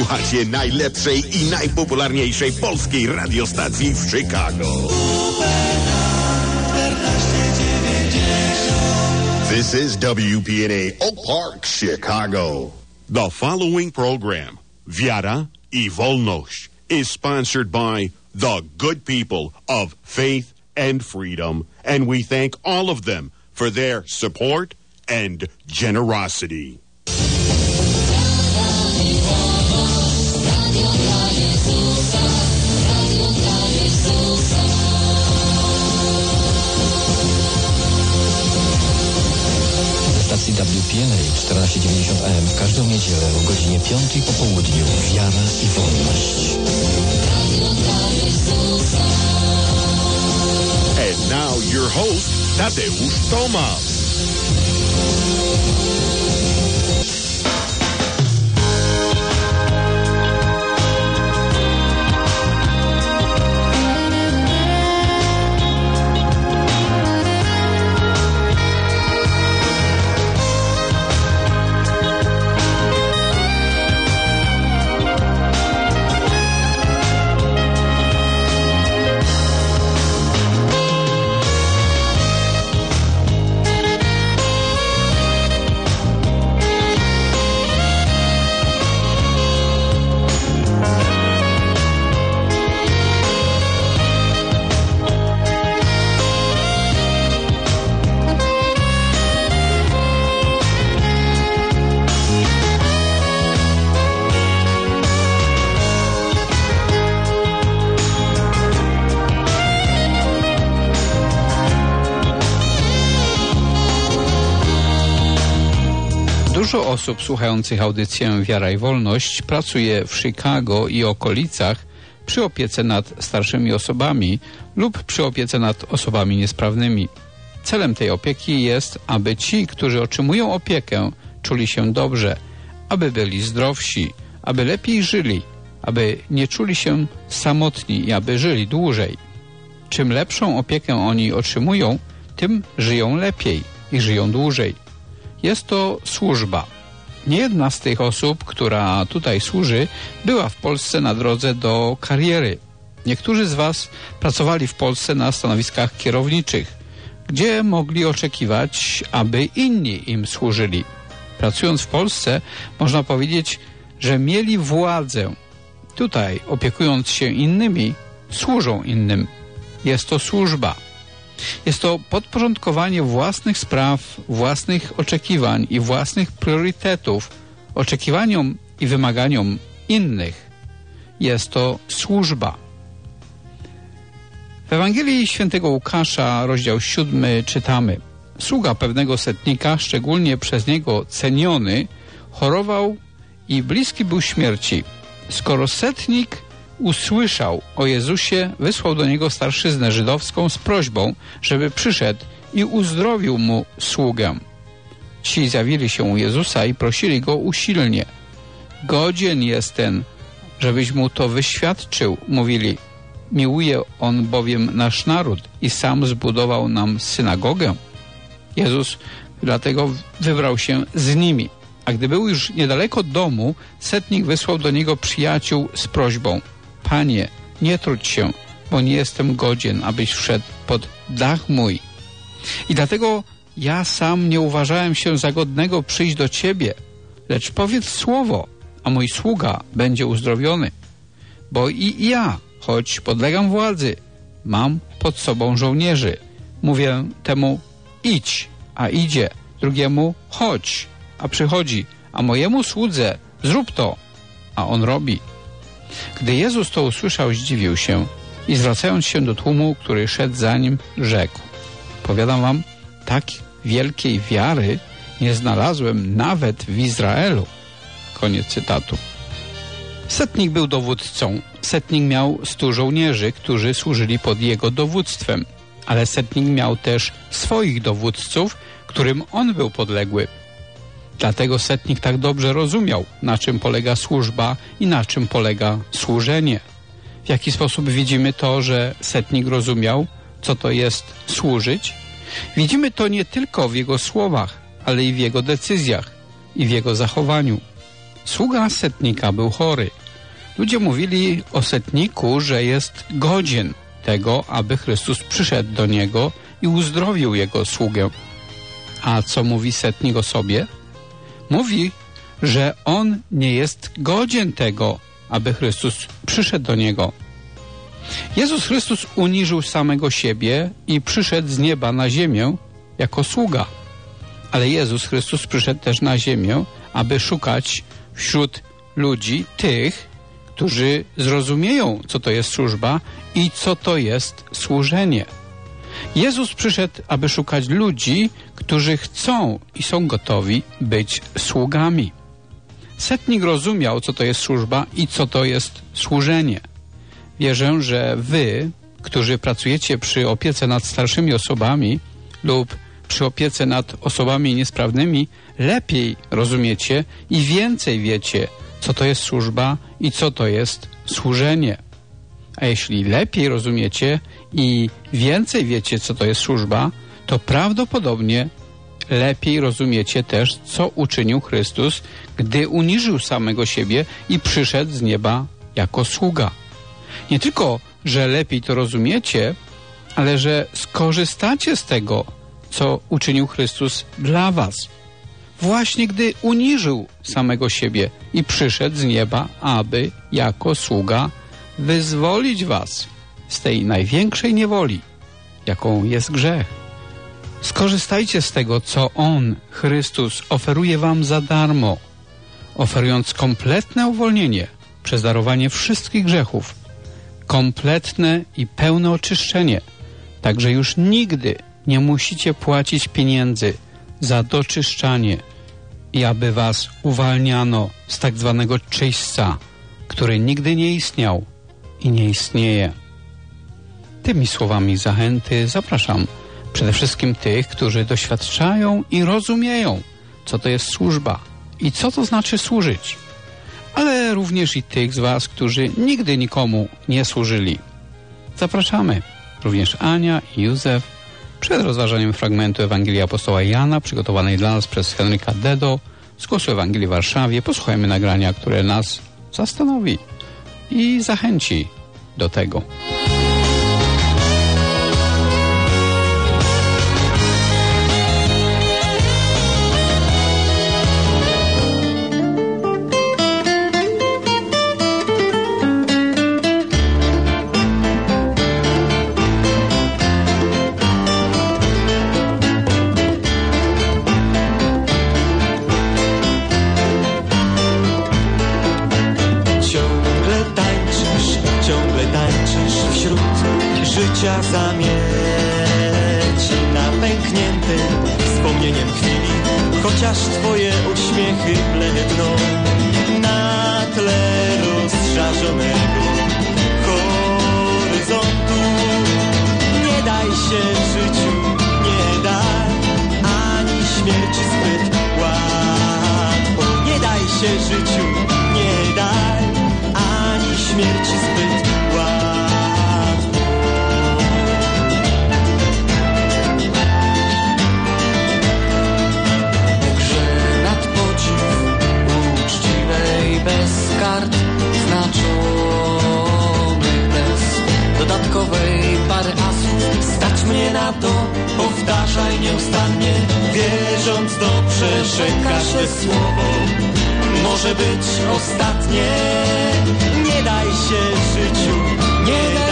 Słuchacie najlepszej i najpopularniejszej polskiej radiostacji w Chicago. This is WPNA Oak Park, Chicago. The following program, Wiara i Wolność, is sponsored by the good people of faith and freedom, and we thank all of them for their support and generosity. Stacji WPNA 1490 AM w każdą niedzielę o godzinie 5 po południu. Wiara i wolność. And now your host, Tadeusz Tomas. Dużo osób słuchających audycję Wiara i Wolność pracuje w Chicago i okolicach przy opiece nad starszymi osobami lub przy opiece nad osobami niesprawnymi. Celem tej opieki jest, aby ci, którzy otrzymują opiekę, czuli się dobrze, aby byli zdrowsi, aby lepiej żyli, aby nie czuli się samotni i aby żyli dłużej. Czym lepszą opiekę oni otrzymują, tym żyją lepiej i żyją dłużej. Jest to służba. Niejedna z tych osób, która tutaj służy, była w Polsce na drodze do kariery. Niektórzy z Was pracowali w Polsce na stanowiskach kierowniczych, gdzie mogli oczekiwać, aby inni im służyli. Pracując w Polsce, można powiedzieć, że mieli władzę. Tutaj, opiekując się innymi, służą innym. Jest to służba. Jest to podporządkowanie własnych spraw, własnych oczekiwań i własnych priorytetów oczekiwaniom i wymaganiom innych. Jest to służba. W Ewangelii Świętego Łukasza, rozdział 7, czytamy: Sługa pewnego setnika, szczególnie przez niego ceniony, chorował i bliski był śmierci. Skoro setnik usłyszał o Jezusie, wysłał do niego starszyznę żydowską z prośbą, żeby przyszedł i uzdrowił mu sługę. Ci zjawili się u Jezusa i prosili go usilnie. Godzien jest ten, żebyś mu to wyświadczył, mówili. Miłuje on bowiem nasz naród i sam zbudował nam synagogę. Jezus dlatego wybrał się z nimi. A gdy był już niedaleko domu, setnik wysłał do niego przyjaciół z prośbą – Panie, nie trudź się, bo nie jestem godzien, abyś wszedł pod dach mój. I dlatego ja sam nie uważałem się za godnego przyjść do Ciebie, lecz powiedz słowo, a mój sługa będzie uzdrowiony. Bo i ja, choć podlegam władzy, mam pod sobą żołnierzy. Mówię temu idź, a idzie, drugiemu chodź, a przychodzi, a mojemu słudze zrób to, a on robi. Gdy Jezus to usłyszał, zdziwił się i zwracając się do tłumu, który szedł za nim, rzekł Powiadam wam, tak wielkiej wiary nie znalazłem nawet w Izraelu. Koniec cytatu. Setnik był dowódcą. Setnik miał stu żołnierzy, którzy służyli pod jego dowództwem. Ale setnik miał też swoich dowódców, którym on był podległy. Dlatego setnik tak dobrze rozumiał, na czym polega służba i na czym polega służenie. W jaki sposób widzimy to, że setnik rozumiał, co to jest służyć? Widzimy to nie tylko w jego słowach, ale i w jego decyzjach i w jego zachowaniu. sługa setnika był chory. Ludzie mówili o setniku, że jest godzien tego, aby Chrystus przyszedł do niego i uzdrowił jego sługę. A co mówi setnik o sobie? Mówi, że on nie jest godzien tego, aby Chrystus przyszedł do niego. Jezus Chrystus uniżył samego siebie i przyszedł z nieba na ziemię jako sługa. Ale Jezus Chrystus przyszedł też na ziemię, aby szukać wśród ludzi tych, którzy zrozumieją, co to jest służba i co to jest służenie. Jezus przyszedł, aby szukać ludzi, którzy chcą i są gotowi być sługami. Setnik rozumiał, co to jest służba i co to jest służenie. Wierzę, że wy, którzy pracujecie przy opiece nad starszymi osobami lub przy opiece nad osobami niesprawnymi, lepiej rozumiecie i więcej wiecie, co to jest służba i co to jest służenie. A jeśli lepiej rozumiecie i więcej wiecie, co to jest służba, to prawdopodobnie lepiej rozumiecie też, co uczynił Chrystus, gdy uniżył samego siebie i przyszedł z nieba jako sługa. Nie tylko, że lepiej to rozumiecie, ale że skorzystacie z tego, co uczynił Chrystus dla was. Właśnie gdy uniżył samego siebie i przyszedł z nieba, aby jako sługa wyzwolić was z tej największej niewoli, jaką jest grzech. Skorzystajcie z tego, co On, Chrystus, oferuje wam za darmo, oferując kompletne uwolnienie przez darowanie wszystkich grzechów, kompletne i pełne oczyszczenie, także już nigdy nie musicie płacić pieniędzy za doczyszczanie i aby was uwalniano z tak zwanego czyśćca, który nigdy nie istniał i nie istnieje. Tymi słowami zachęty zapraszam przede wszystkim tych, którzy doświadczają i rozumieją, co to jest służba i co to znaczy służyć, ale również i tych z Was, którzy nigdy nikomu nie służyli. Zapraszamy również Ania i Józef przed rozważaniem fragmentu Ewangelii Apostoła Jana przygotowanej dla nas przez Henryka Dedo z Głosu Ewangelii w Warszawie. Posłuchajmy nagrania, które nas zastanowi i zachęci do tego. mieć napęknięty wspomnieniem chwili, chociaż twoje uśmiechy bledną na tle rozżarzonego horyzontu. Nie daj się życiu, nie daj ani śmierci zbyt łatwo. Nie daj się życiu, nie daj ani śmierci zbyt mnie na to powtarzaj nieustannie Wierząc dobrze, że każde słowo może być ostatnie. Nie daj się życiu, nie daj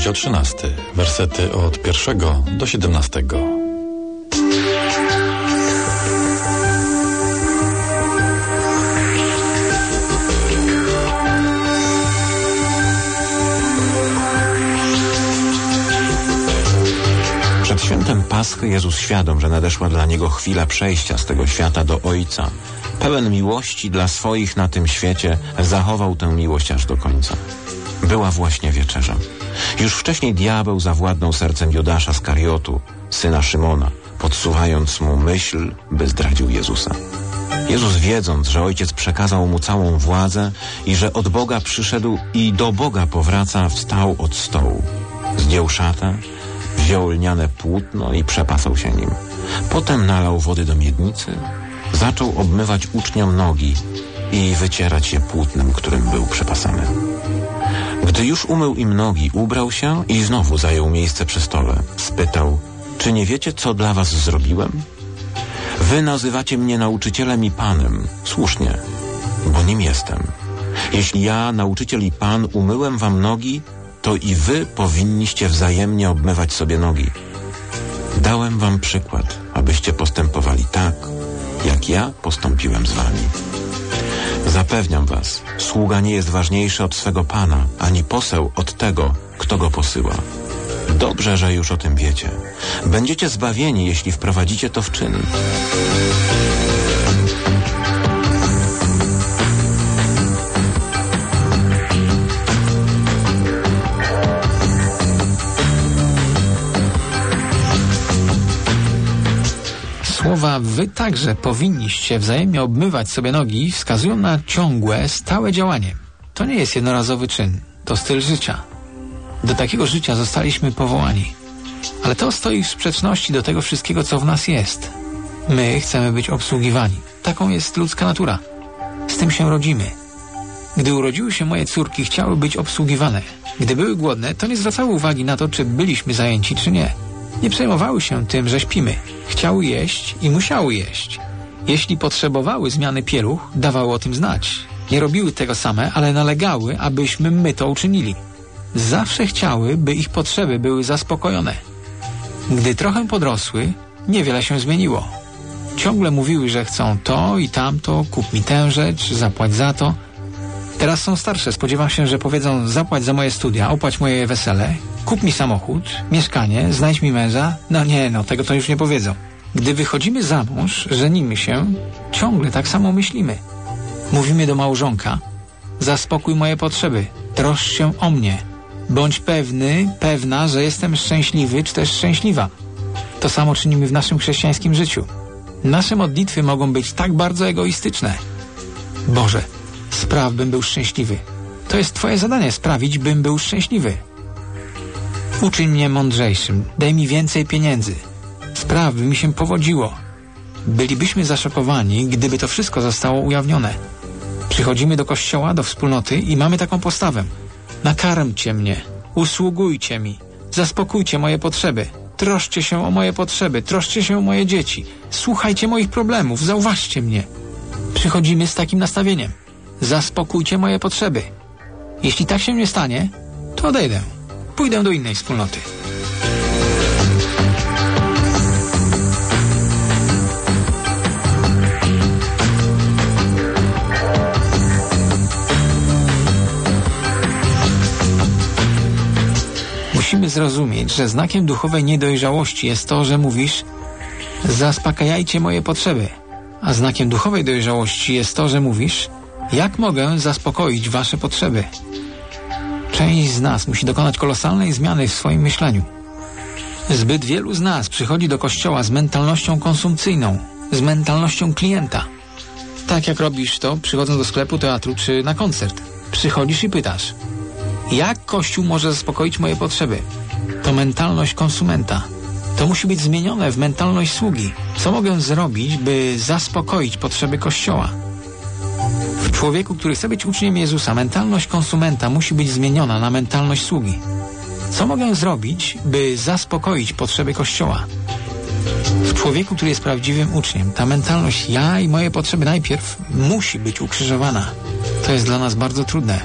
rozdział 13, wersety od 1 do 17. Przed świętem Paschy Jezus świadom, że nadeszła dla Niego chwila przejścia z tego świata do Ojca, pełen miłości dla swoich na tym świecie, zachował tę miłość aż do końca. Była właśnie wieczerza. Już wcześniej diabeł zawładnął sercem Judasza z Kariotu, syna Szymona, podsuwając mu myśl, by zdradził Jezusa. Jezus wiedząc, że Ojciec przekazał mu całą władzę i że od Boga przyszedł i do Boga powraca, wstał od stołu. Zdjął szatę, wziął lniane płótno i przepasał się nim. Potem nalał wody do miednicy, zaczął obmywać uczniom nogi i wycierać je płótnem, którym był przepasany. Gdy już umył im nogi, ubrał się i znowu zajął miejsce przy stole. Spytał, czy nie wiecie, co dla was zrobiłem? Wy nazywacie mnie nauczycielem i panem. Słusznie, bo nim jestem. Jeśli ja, nauczyciel i pan, umyłem wam nogi, to i wy powinniście wzajemnie obmywać sobie nogi. Dałem wam przykład, abyście postępowali tak, jak ja postąpiłem z wami. Zapewniam was, sługa nie jest ważniejszy od swego pana, ani poseł od tego, kto go posyła. Dobrze, że już o tym wiecie. Będziecie zbawieni, jeśli wprowadzicie to w czyn. Słowa wy także powinniście wzajemnie obmywać sobie nogi wskazują na ciągłe, stałe działanie. To nie jest jednorazowy czyn, to styl życia. Do takiego życia zostaliśmy powołani. Ale to stoi w sprzeczności do tego wszystkiego, co w nas jest. My chcemy być obsługiwani. Taką jest ludzka natura. Z tym się rodzimy. Gdy urodziły się moje córki, chciały być obsługiwane. Gdy były głodne, to nie zwracały uwagi na to, czy byliśmy zajęci, czy nie. Nie przejmowały się tym, że śpimy. Chciały jeść i musiały jeść. Jeśli potrzebowały zmiany pieluch, dawały o tym znać. Nie robiły tego same, ale nalegały, abyśmy my to uczynili. Zawsze chciały, by ich potrzeby były zaspokojone. Gdy trochę podrosły, niewiele się zmieniło. Ciągle mówiły, że chcą to i tamto, kup mi tę rzecz, zapłać za to. Teraz są starsze, spodziewam się, że powiedzą zapłać za moje studia, opłać moje wesele, kup mi samochód, mieszkanie, znajdź mi męża. No nie, no tego to już nie powiedzą. Gdy wychodzimy za mąż, żenimy się, ciągle tak samo myślimy. Mówimy do małżonka, zaspokój moje potrzeby, troszcz się o mnie, bądź pewny, pewna, że jestem szczęśliwy czy też szczęśliwa. To samo czynimy w naszym chrześcijańskim życiu. Nasze modlitwy mogą być tak bardzo egoistyczne. Boże, spraw, bym był szczęśliwy. To jest Twoje zadanie sprawić, bym był szczęśliwy. Uczyń mnie mądrzejszym, daj mi więcej pieniędzy. Spraw, by mi się powodziło. Bylibyśmy zaszokowani, gdyby to wszystko zostało ujawnione. Przychodzimy do kościoła, do wspólnoty i mamy taką postawę. Nakarmcie mnie, usługujcie mi, zaspokójcie moje potrzeby, troszcie się o moje potrzeby, troszcie się o moje dzieci, słuchajcie moich problemów, zauważcie mnie. Przychodzimy z takim nastawieniem. Zaspokójcie moje potrzeby. Jeśli tak się nie stanie, to odejdę. Pójdę do innej wspólnoty. Musimy zrozumieć, że znakiem duchowej niedojrzałości jest to, że mówisz zaspokajajcie moje potrzeby, a znakiem duchowej dojrzałości jest to, że mówisz jak mogę zaspokoić wasze potrzeby. Część z nas musi dokonać kolosalnej zmiany w swoim myśleniu. Zbyt wielu z nas przychodzi do kościoła z mentalnością konsumpcyjną, z mentalnością klienta. Tak jak robisz to, przychodząc do sklepu, teatru czy na koncert. Przychodzisz i pytasz, jak Kościół może zaspokoić moje potrzeby? To mentalność konsumenta. To musi być zmienione w mentalność sługi. Co mogę zrobić, by zaspokoić potrzeby Kościoła? Człowieku, który chce być uczniem Jezusa, mentalność konsumenta musi być zmieniona na mentalność sługi. Co mogę zrobić, by zaspokoić potrzeby Kościoła? W człowieku, który jest prawdziwym uczniem, ta mentalność ja i moje potrzeby najpierw musi być ukrzyżowana. To jest dla nas bardzo trudne.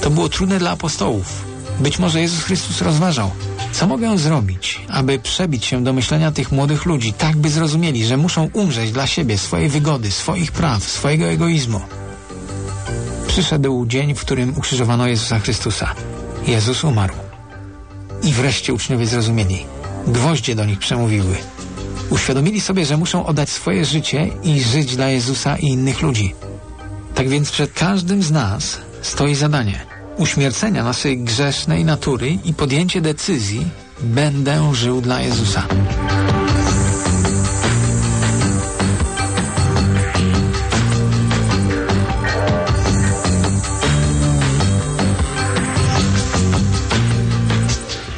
To było trudne dla apostołów. Być może Jezus Chrystus rozważał, co mogę zrobić, aby przebić się do myślenia tych młodych ludzi, tak by zrozumieli, że muszą umrzeć dla siebie, swojej wygody, swoich praw, swojego egoizmu. Przyszedł dzień, w którym ukrzyżowano Jezusa Chrystusa. Jezus umarł. I wreszcie uczniowie zrozumieli. Gwoździe do nich przemówiły. Uświadomili sobie, że muszą oddać swoje życie i żyć dla Jezusa i innych ludzi. Tak więc przed każdym z nas stoi zadanie uśmiercenia naszej grzesznej natury i podjęcie decyzji będę żył dla Jezusa.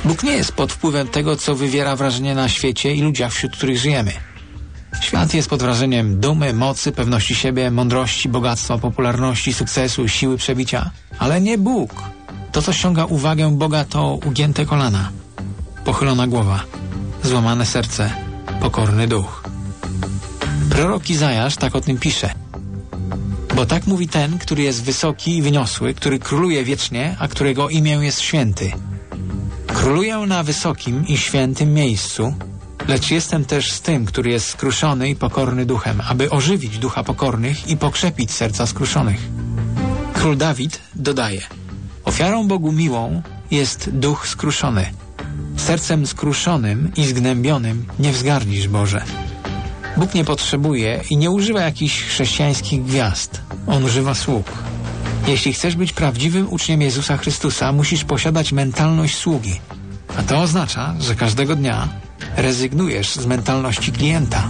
Bóg nie jest pod wpływem tego, co wywiera wrażenie na świecie i ludziach, wśród których żyjemy. Świat jest pod wrażeniem dumy, mocy, pewności siebie, mądrości, bogactwa, popularności, sukcesu, siły przebicia. Ale nie Bóg. To, co ściąga uwagę Boga, to ugięte kolana, pochylona głowa, złamane serce, pokorny duch. Prorok Izajasz tak o tym pisze. Bo tak mówi ten, który jest wysoki i wyniosły, który króluje wiecznie, a którego imię jest święty. Króluję na wysokim i świętym miejscu, lecz jestem też z tym, który jest skruszony i pokorny duchem, aby ożywić ducha pokornych i pokrzepić serca skruszonych. Król Dawid dodaje: Ofiarą Bogu miłą jest duch skruszony. Sercem skruszonym i zgnębionym nie wzgardzisz Boże. Bóg nie potrzebuje i nie używa jakichś chrześcijańskich gwiazd. On używa sług. Jeśli chcesz być prawdziwym uczniem Jezusa Chrystusa, musisz posiadać mentalność sługi. A to oznacza, że każdego dnia rezygnujesz z mentalności klienta.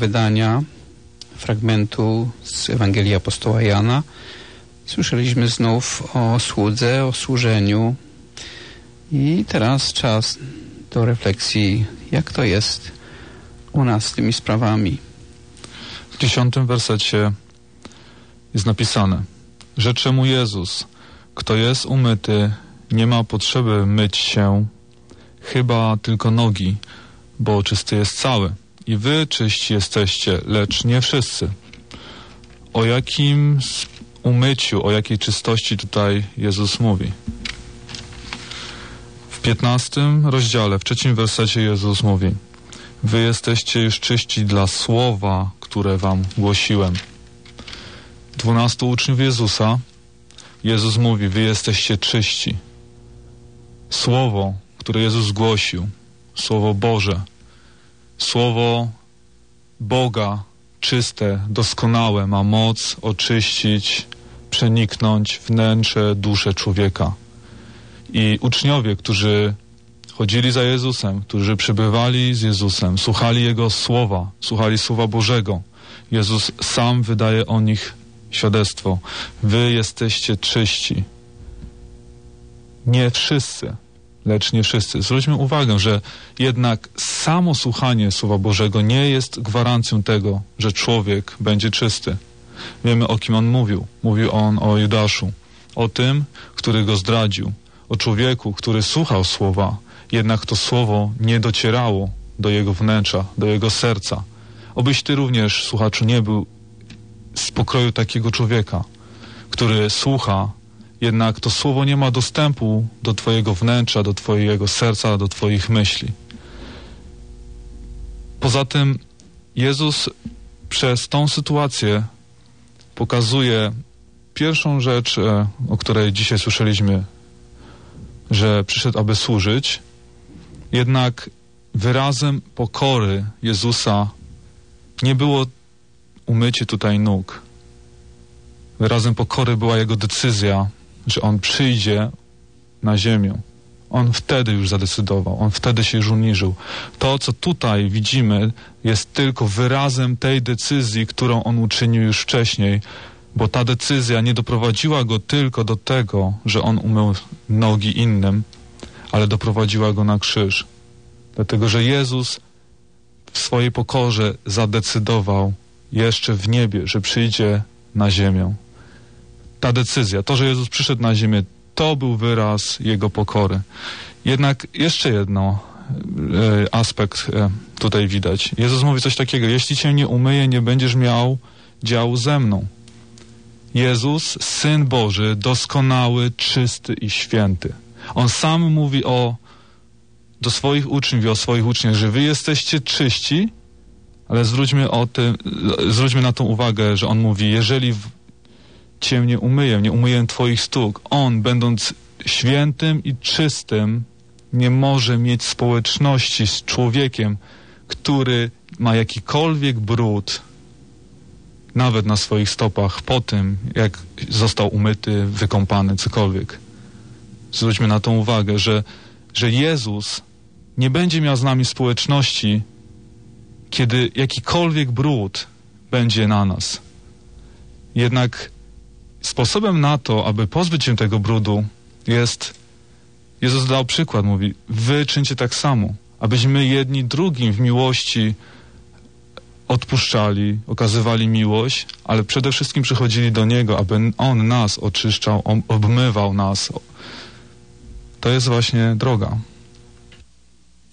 Wydania fragmentu z Ewangelii Apostoła Jana, słyszeliśmy znów o słudze, o służeniu i teraz czas do refleksji, jak to jest u nas z tymi sprawami. W dziesiątym wersecie jest napisane Rzecze mu Jezus, kto jest umyty, nie ma potrzeby myć się, chyba tylko nogi, bo czysty jest cały. I wy czyści jesteście, lecz nie wszyscy. O jakim umyciu, o jakiej czystości tutaj Jezus mówi? W piętnastym rozdziale, w trzecim wersecie Jezus mówi Wy jesteście już czyści dla słowa, które wam głosiłem. Dwunastu uczniów Jezusa, Jezus mówi, wy jesteście czyści. Słowo, które Jezus głosił, Słowo Boże, Słowo Boga, czyste, doskonałe, ma moc oczyścić, przeniknąć wnętrze, duszę człowieka. I uczniowie, którzy chodzili za Jezusem, którzy przebywali z Jezusem, słuchali Jego słowa, słuchali Słowa Bożego. Jezus sam wydaje o nich świadectwo. Wy jesteście czyści. Nie wszyscy, lecz nie wszyscy. Zwróćmy uwagę, że jednak samo słuchanie Słowa Bożego nie jest gwarancją tego, że człowiek będzie czysty. Wiemy o kim on mówił. Mówił on o Judaszu, o tym, który go zdradził, o człowieku, który słuchał słowa, jednak to słowo nie docierało do jego wnętrza, do jego serca. Obyś ty również, słuchaczu, nie był z pokroju takiego człowieka, który słucha, jednak to słowo nie ma dostępu do twojego wnętrza, do twojego serca, do twoich myśli. Poza tym Jezus przez tą sytuację pokazuje pierwszą rzecz, e, o której dzisiaj słyszeliśmy, że przyszedł, aby służyć, jednak wyrazem pokory Jezusa nie było umycie tutaj nóg. Wyrazem pokory była jego decyzja, że on przyjdzie na ziemię. On wtedy już zadecydował, on wtedy się już uniżył. To, co tutaj widzimy, jest tylko wyrazem tej decyzji, którą on uczynił już wcześniej, bo ta decyzja nie doprowadziła go tylko do tego, że on umył nogi innym, ale doprowadziła go na krzyż. Dlatego, że Jezus w swojej pokorze zadecydował jeszcze w niebie, że przyjdzie na ziemię. Ta decyzja, to, że Jezus przyszedł na ziemię, to był wyraz Jego pokory. Jednak jeszcze jedno e, aspekt e, tutaj widać. Jezus mówi coś takiego, jeśli cię nie umyję, nie będziesz miał działu ze mną. Jezus, Syn Boży, doskonały, czysty i święty. On sam mówi o do swoich uczniów i o swoich uczniach, że wy jesteście czyści, ale zwróćmy, o tym, zwróćmy na tą uwagę, że on mówi, jeżeli cię nie umyję, nie umyję twoich stóp, on, będąc świętym i czystym, nie może mieć społeczności z człowiekiem, który ma jakikolwiek brud, nawet na swoich stopach, po tym, jak został umyty, wykąpany, cokolwiek. Zwróćmy na tą uwagę, że, że Jezus nie będzie miał z nami społeczności, kiedy jakikolwiek brud będzie na nas. Jednak sposobem na to, aby pozbyć się tego brudu, jest, Jezus dał przykład, mówi, wy czyńcie tak samo, abyśmy jedni drugim w miłości odpuszczali, okazywali miłość, ale przede wszystkim przychodzili do Niego, aby On nas oczyszczał, on obmywał nas. To jest właśnie droga.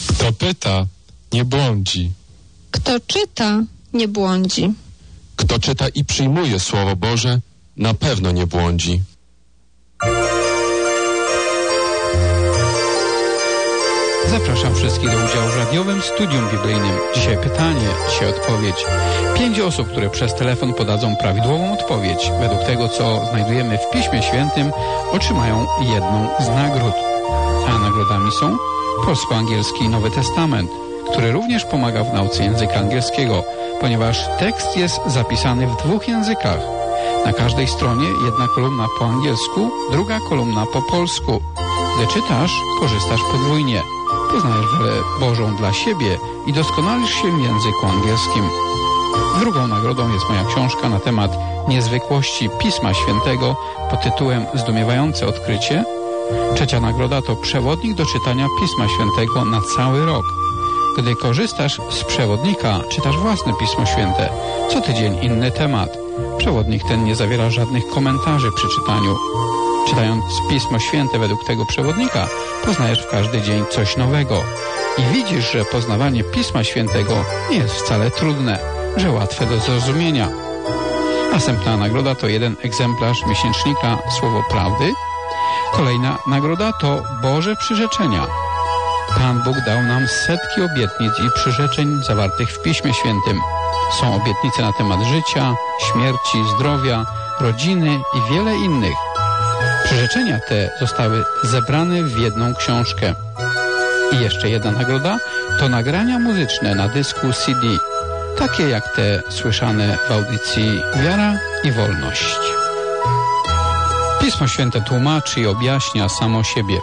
Kto pyta, nie błądzi. Kto czyta, nie błądzi. Kto czyta i przyjmuje Słowo Boże, na pewno nie błądzi. Zapraszam wszystkich do udziału w radiowym studium biblijnym. Dzisiaj pytanie, dzisiaj odpowiedź. Pięć osób, które przez telefon podadzą prawidłową odpowiedź, według tego, co znajdujemy w Piśmie Świętym, otrzymają jedną z nagród. A nagrodami są polsko-angielski Nowy Testament, który również pomaga w nauce języka angielskiego, ponieważ tekst jest zapisany w dwóch językach. Na każdej stronie jedna kolumna po angielsku, druga kolumna po polsku. Gdy czytasz, korzystasz podwójnie. poznajesz wolę Bożą dla siebie i doskonalisz się w języku angielskim. Drugą nagrodą jest moja książka na temat niezwykłości Pisma Świętego pod tytułem Zdumiewające odkrycie. Trzecia nagroda to przewodnik do czytania Pisma Świętego na cały rok. Gdy korzystasz z przewodnika, czytasz własne Pismo Święte. Co tydzień inny temat. Przewodnik ten nie zawiera żadnych komentarzy przy czytaniu. Czytając Pismo Święte według tego przewodnika, poznajesz w każdy dzień coś nowego. I widzisz, że poznawanie Pisma Świętego nie jest wcale trudne, że łatwe do zrozumienia. Następna nagroda to jeden egzemplarz miesięcznika Słowo Prawdy. Kolejna nagroda to Boże Przyrzeczenia. Pan Bóg dał nam setki obietnic i przyrzeczeń zawartych w Piśmie Świętym. Są obietnice na temat życia, śmierci, zdrowia, rodziny i wiele innych. Przyrzeczenia te zostały zebrane w jedną książkę. I jeszcze jedna nagroda to nagrania muzyczne na dysku CD, takie jak te słyszane w audycji Wiara i Wolność. Pismo Święte tłumaczy i objaśnia samo siebie.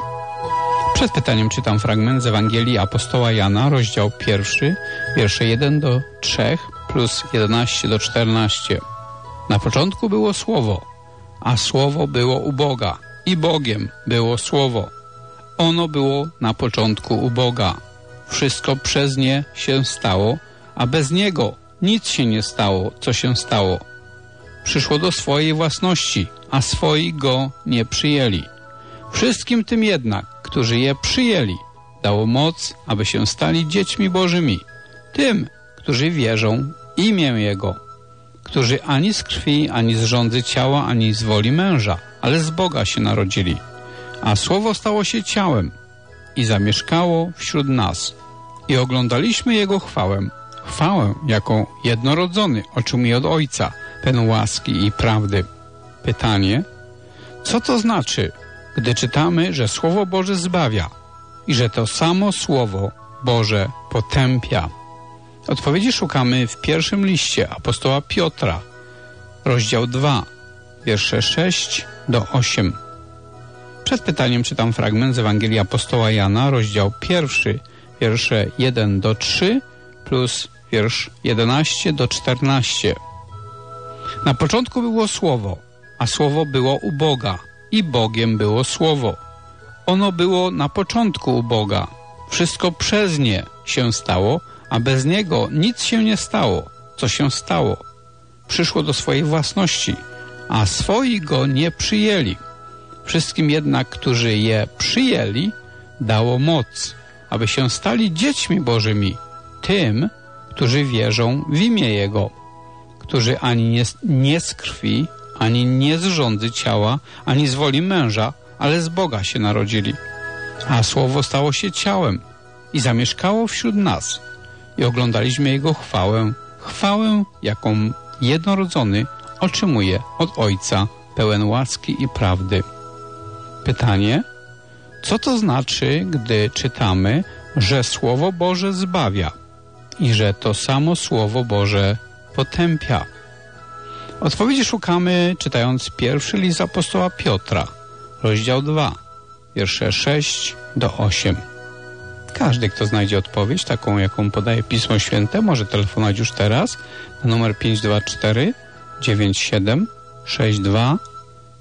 Przed pytaniem czytam fragment z Ewangelii Apostoła Jana, rozdział pierwszy, wiersze 1 do 3 plus 11 do 14. Na początku było Słowo, a Słowo było u Boga i Bogiem było Słowo. Ono było na początku u Boga. Wszystko przez nie się stało, a bez Niego nic się nie stało, co się stało. Przyszło do swojej własności, a swoi go nie przyjęli. Wszystkim tym jednak, którzy je przyjęli, dało moc, aby się stali dziećmi Bożymi. Tym, którzy wierzą imię Jego, którzy ani z krwi, ani z rządzy ciała, ani z woli męża, ale z Boga się narodzili. A Słowo stało się ciałem i zamieszkało wśród nas. I oglądaliśmy Jego chwałę, chwałę, jaką jednorodzony otrzymuje od Ojca, pełen łaski i prawdy. Pytanie, co to znaczy, gdy czytamy, że Słowo Boże zbawia i że to samo Słowo Boże potępia? Odpowiedzi szukamy w pierwszym liście apostoła Piotra, rozdział 2, wiersze 6 do 8. Przed pytaniem czytam fragment z Ewangelii apostoła Jana, rozdział pierwszy, wiersze 1 do 3 plus wiersz 11 do 14. Na początku było Słowo, a Słowo było u Boga i Bogiem było Słowo. Ono było na początku u Boga. Wszystko przez nie się stało, a bez niego nic się nie stało, co się stało. Przyszło do swojej własności, a swoi go nie przyjęli. Wszystkim jednak, którzy je przyjęli, dało moc, aby się stali dziećmi Bożymi, tym, którzy wierzą w imię Jego, którzy ani nie, nie z krwi, ani nie z rządzy ciała, ani z woli męża, ale z Boga się narodzili. A Słowo stało się ciałem i zamieszkało wśród nas i oglądaliśmy Jego chwałę, chwałę, jaką jednorodzony otrzymuje od Ojca, pełen łaski i prawdy. Pytanie, co to znaczy, gdy czytamy, że Słowo Boże zbawia i że to samo Słowo Boże potępia? Odpowiedzi szukamy czytając pierwszy list apostoła Piotra, rozdział 2, wiersze 6 do 8. Każdy, kto znajdzie odpowiedź, taką jaką podaje Pismo Święte, może telefonować już teraz na numer 524 97 62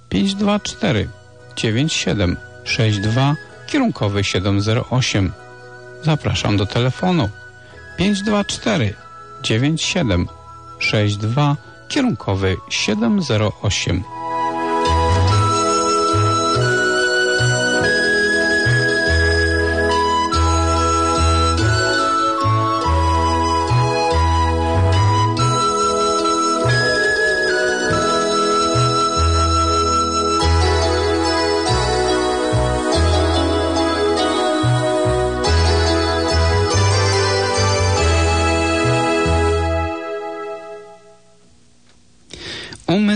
524 97 62 kierunkowy 708. Zapraszam do telefonu 524 97 62 kierunkowy 708.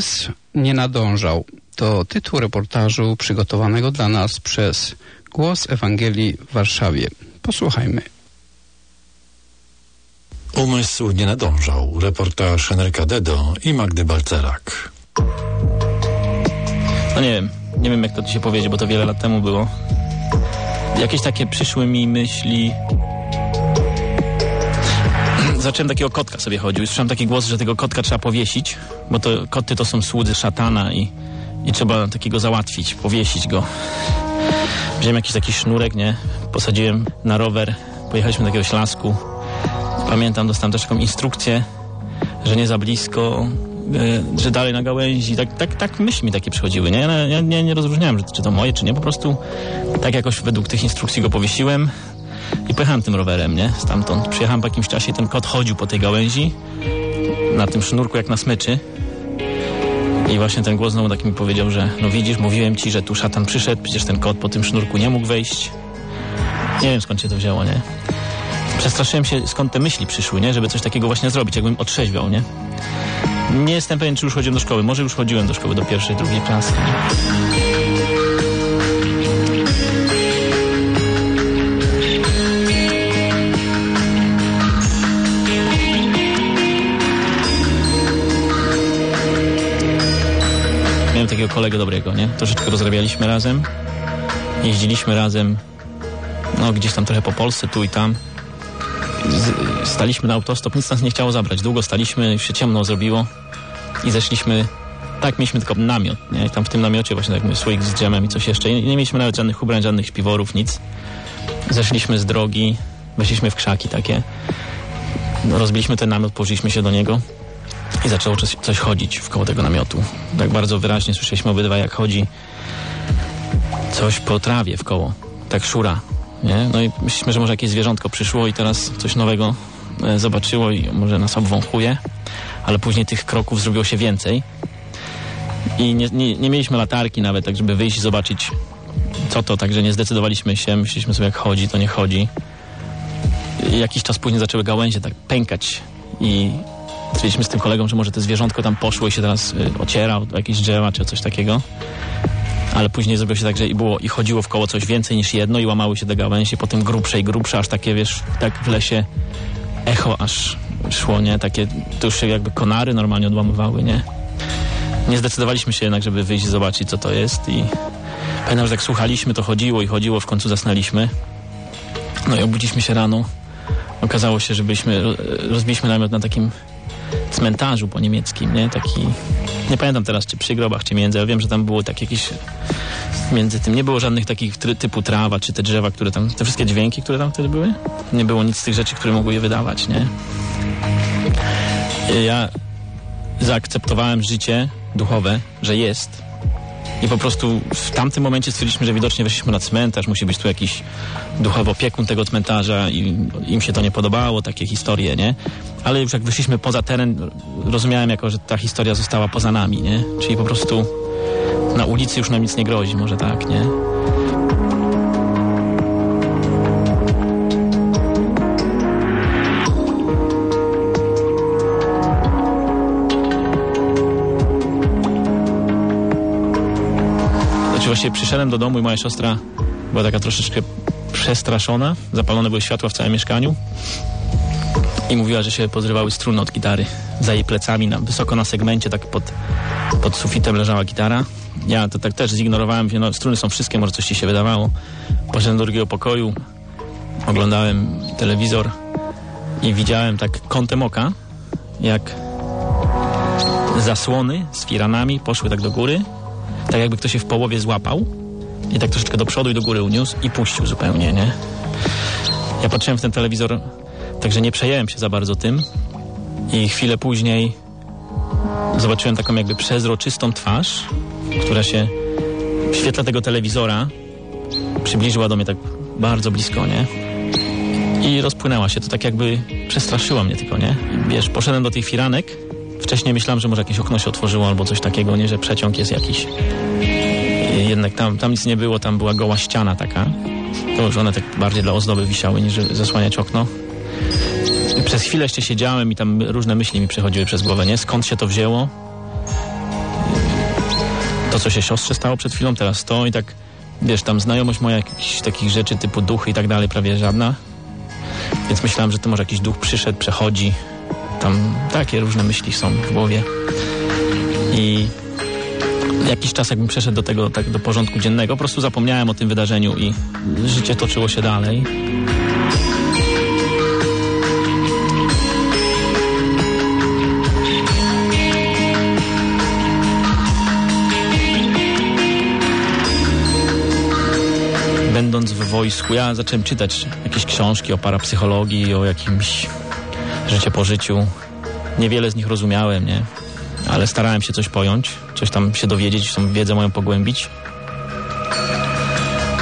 Umysł nie nadążał. To tytuł reportażu przygotowanego dla nas przez Głos Ewangelii w Warszawie. Posłuchajmy. Umysł nie nadążał. Reportaż Henryka Dedo i Magdy Balcerak. No nie wiem, nie wiem jak to ci się powiedzieć, bo to wiele lat temu było. jakieś takie przyszły mi myśli. Zacząłem takiego kotka sobie chodził i słyszałem taki głos, że tego kotka trzeba powiesić, bo to koty to są słudzy szatana i, i trzeba takiego załatwić, powiesić go. Wziąłem jakiś taki sznurek, nie? Posadziłem na rower, pojechaliśmy do jakiegoś lasku. Pamiętam, dostałem też taką instrukcję, że nie za blisko, e, że dalej na gałęzi. Tak, tak, tak myśli mi takie przychodziły, nie? Ja, ja nie, nie rozróżniałem, że- czy to moje, czy nie. Po prostu tak jakoś według tych instrukcji go powiesiłem i pojechałem tym rowerem, nie? Stamtąd. Przyjechałem po jakimś czasie i ten kot chodził po tej gałęzi na tym sznurku jak na smyczy. I właśnie ten głos znowu tak mi powiedział, że no widzisz, mówiłem ci, że tu szatan przyszedł, przecież ten kot po tym sznurku nie mógł wejść. Nie wiem skąd się to wzięło, nie? Przestraszyłem się, skąd te myśli przyszły, nie? Żeby coś takiego właśnie zrobić, jakbym otrzeźwiał, nie? Nie jestem pewien, czy już chodziłem do szkoły. Może już chodziłem do szkoły do pierwszej, drugiej klasy. Miałem takiego kolegę dobrego, nie? Troszeczkę rozrabialiśmy razem. Jeździliśmy razem, no gdzieś tam trochę po Polsce, tu i tam. Z, staliśmy na autostop, nic nas nie chciało zabrać. Długo staliśmy, już się ciemno zrobiło i zeszliśmy. Tak, mieliśmy tylko namiot, nie? Tam w tym namiocie właśnie tak mówię, słoik z dżemem i coś jeszcze. I nie mieliśmy nawet żadnych ubrań, żadnych śpiworów, nic. Zeszliśmy z drogi, weszliśmy w krzaki takie. No, rozbiliśmy ten namiot, położyliśmy się do niego i zaczęło coś, coś chodzić w koło tego namiotu. Tak bardzo wyraźnie słyszeliśmy obydwa, jak chodzi coś po trawie w koło. Tak szura. Nie? No i myśleliśmy, że może jakieś zwierzątko przyszło i teraz coś nowego e, zobaczyło i może nas obwąchuje. Ale później tych kroków zrobiło się więcej. I nie, nie, nie mieliśmy latarki nawet, tak żeby wyjść i zobaczyć co to, także nie zdecydowaliśmy się. Myśleliśmy sobie, jak chodzi, to nie chodzi. I jakiś czas później zaczęły gałęzie tak pękać i stwierdziliśmy z tym kolegą, że może to zwierzątko tam poszło i się teraz y, ociera o jakieś drzewa czy coś takiego. Ale później zrobiło się tak, że i było i chodziło w koło coś więcej niż jedno i łamały się te gałęzie, potem grubsze i grubsze, aż takie, wiesz, tak w lesie echo aż szło, nie? Takie, to już się jakby konary normalnie odłamywały, nie? Nie zdecydowaliśmy się jednak, żeby wyjść i zobaczyć, co to jest i pamiętam, że tak słuchaliśmy, to chodziło i chodziło, w końcu zasnęliśmy. No i obudziliśmy się rano. Okazało się, że byliśmy, ro- rozbiliśmy namiot na takim cmentarzu po niemieckim, nie? Taki, nie pamiętam teraz, czy przy grobach, czy między, ale wiem, że tam było tak jakieś między tym, nie było żadnych takich try, typu trawa, czy te drzewa, które tam, te wszystkie dźwięki, które tam wtedy były, nie było nic z tych rzeczy, które mogły je wydawać, nie? Ja zaakceptowałem życie duchowe, że jest i po prostu w tamtym momencie stwierdziliśmy, że widocznie weszliśmy na cmentarz, musi być tu jakiś duchowy opiekun tego cmentarza i im się to nie podobało, takie historie, nie? Ale już jak wyszliśmy poza teren, rozumiałem jako, że ta historia została poza nami, nie? Czyli po prostu na ulicy już nam nic nie grozi, może tak, nie? Właśnie przyszedłem do domu i moja siostra była taka troszeczkę przestraszona. Zapalone były światła w całym mieszkaniu. I mówiła, że się pozrywały struny od gitary. Za jej plecami, na, wysoko na segmencie, tak pod, pod sufitem leżała gitara. Ja to tak też zignorowałem, no, struny są wszystkie, może coś ci się wydawało. Poszedłem do drugiego pokoju, oglądałem telewizor i widziałem tak kątem oka, jak zasłony z firanami poszły tak do góry, tak jakby ktoś się w połowie złapał i tak troszeczkę do przodu i do góry uniósł i puścił zupełnie, nie? Ja patrzyłem w ten telewizor, także nie przejęłem się za bardzo tym i chwilę później zobaczyłem taką jakby przezroczystą twarz, która się w świetle tego telewizora przybliżyła do mnie tak bardzo blisko, nie? I rozpłynęła się, to tak jakby przestraszyło mnie tylko, nie? Wiesz, poszedłem do tych firanek, wcześniej myślałem, że może jakieś okno się otworzyło albo coś takiego, nie? Że przeciąg jest jakiś. Jednak tam, tam nic nie było, tam była goła ściana taka. To już one tak bardziej dla ozdoby wisiały, niż zasłaniać okno. Przez chwilę jeszcze siedziałem i tam różne myśli mi przechodziły przez głowę, nie? Skąd się to wzięło? To, co się siostrze stało przed chwilą, teraz to i tak, wiesz, tam znajomość moja jakichś takich rzeczy typu duchy i tak dalej prawie żadna. Więc myślałem, że to może jakiś duch przyszedł, przechodzi. Tam takie różne myśli są w głowie. I jakiś czas jakbym przeszedł do tego, tak do porządku dziennego, po prostu zapomniałem o tym wydarzeniu i życie toczyło się dalej. Będąc w wojsku, ja zacząłem czytać jakieś książki o parapsychologii, o jakimś życie po życiu. Niewiele z nich rozumiałem, nie? Ale starałem się coś pojąć, coś tam się dowiedzieć, tą wiedzę moją pogłębić.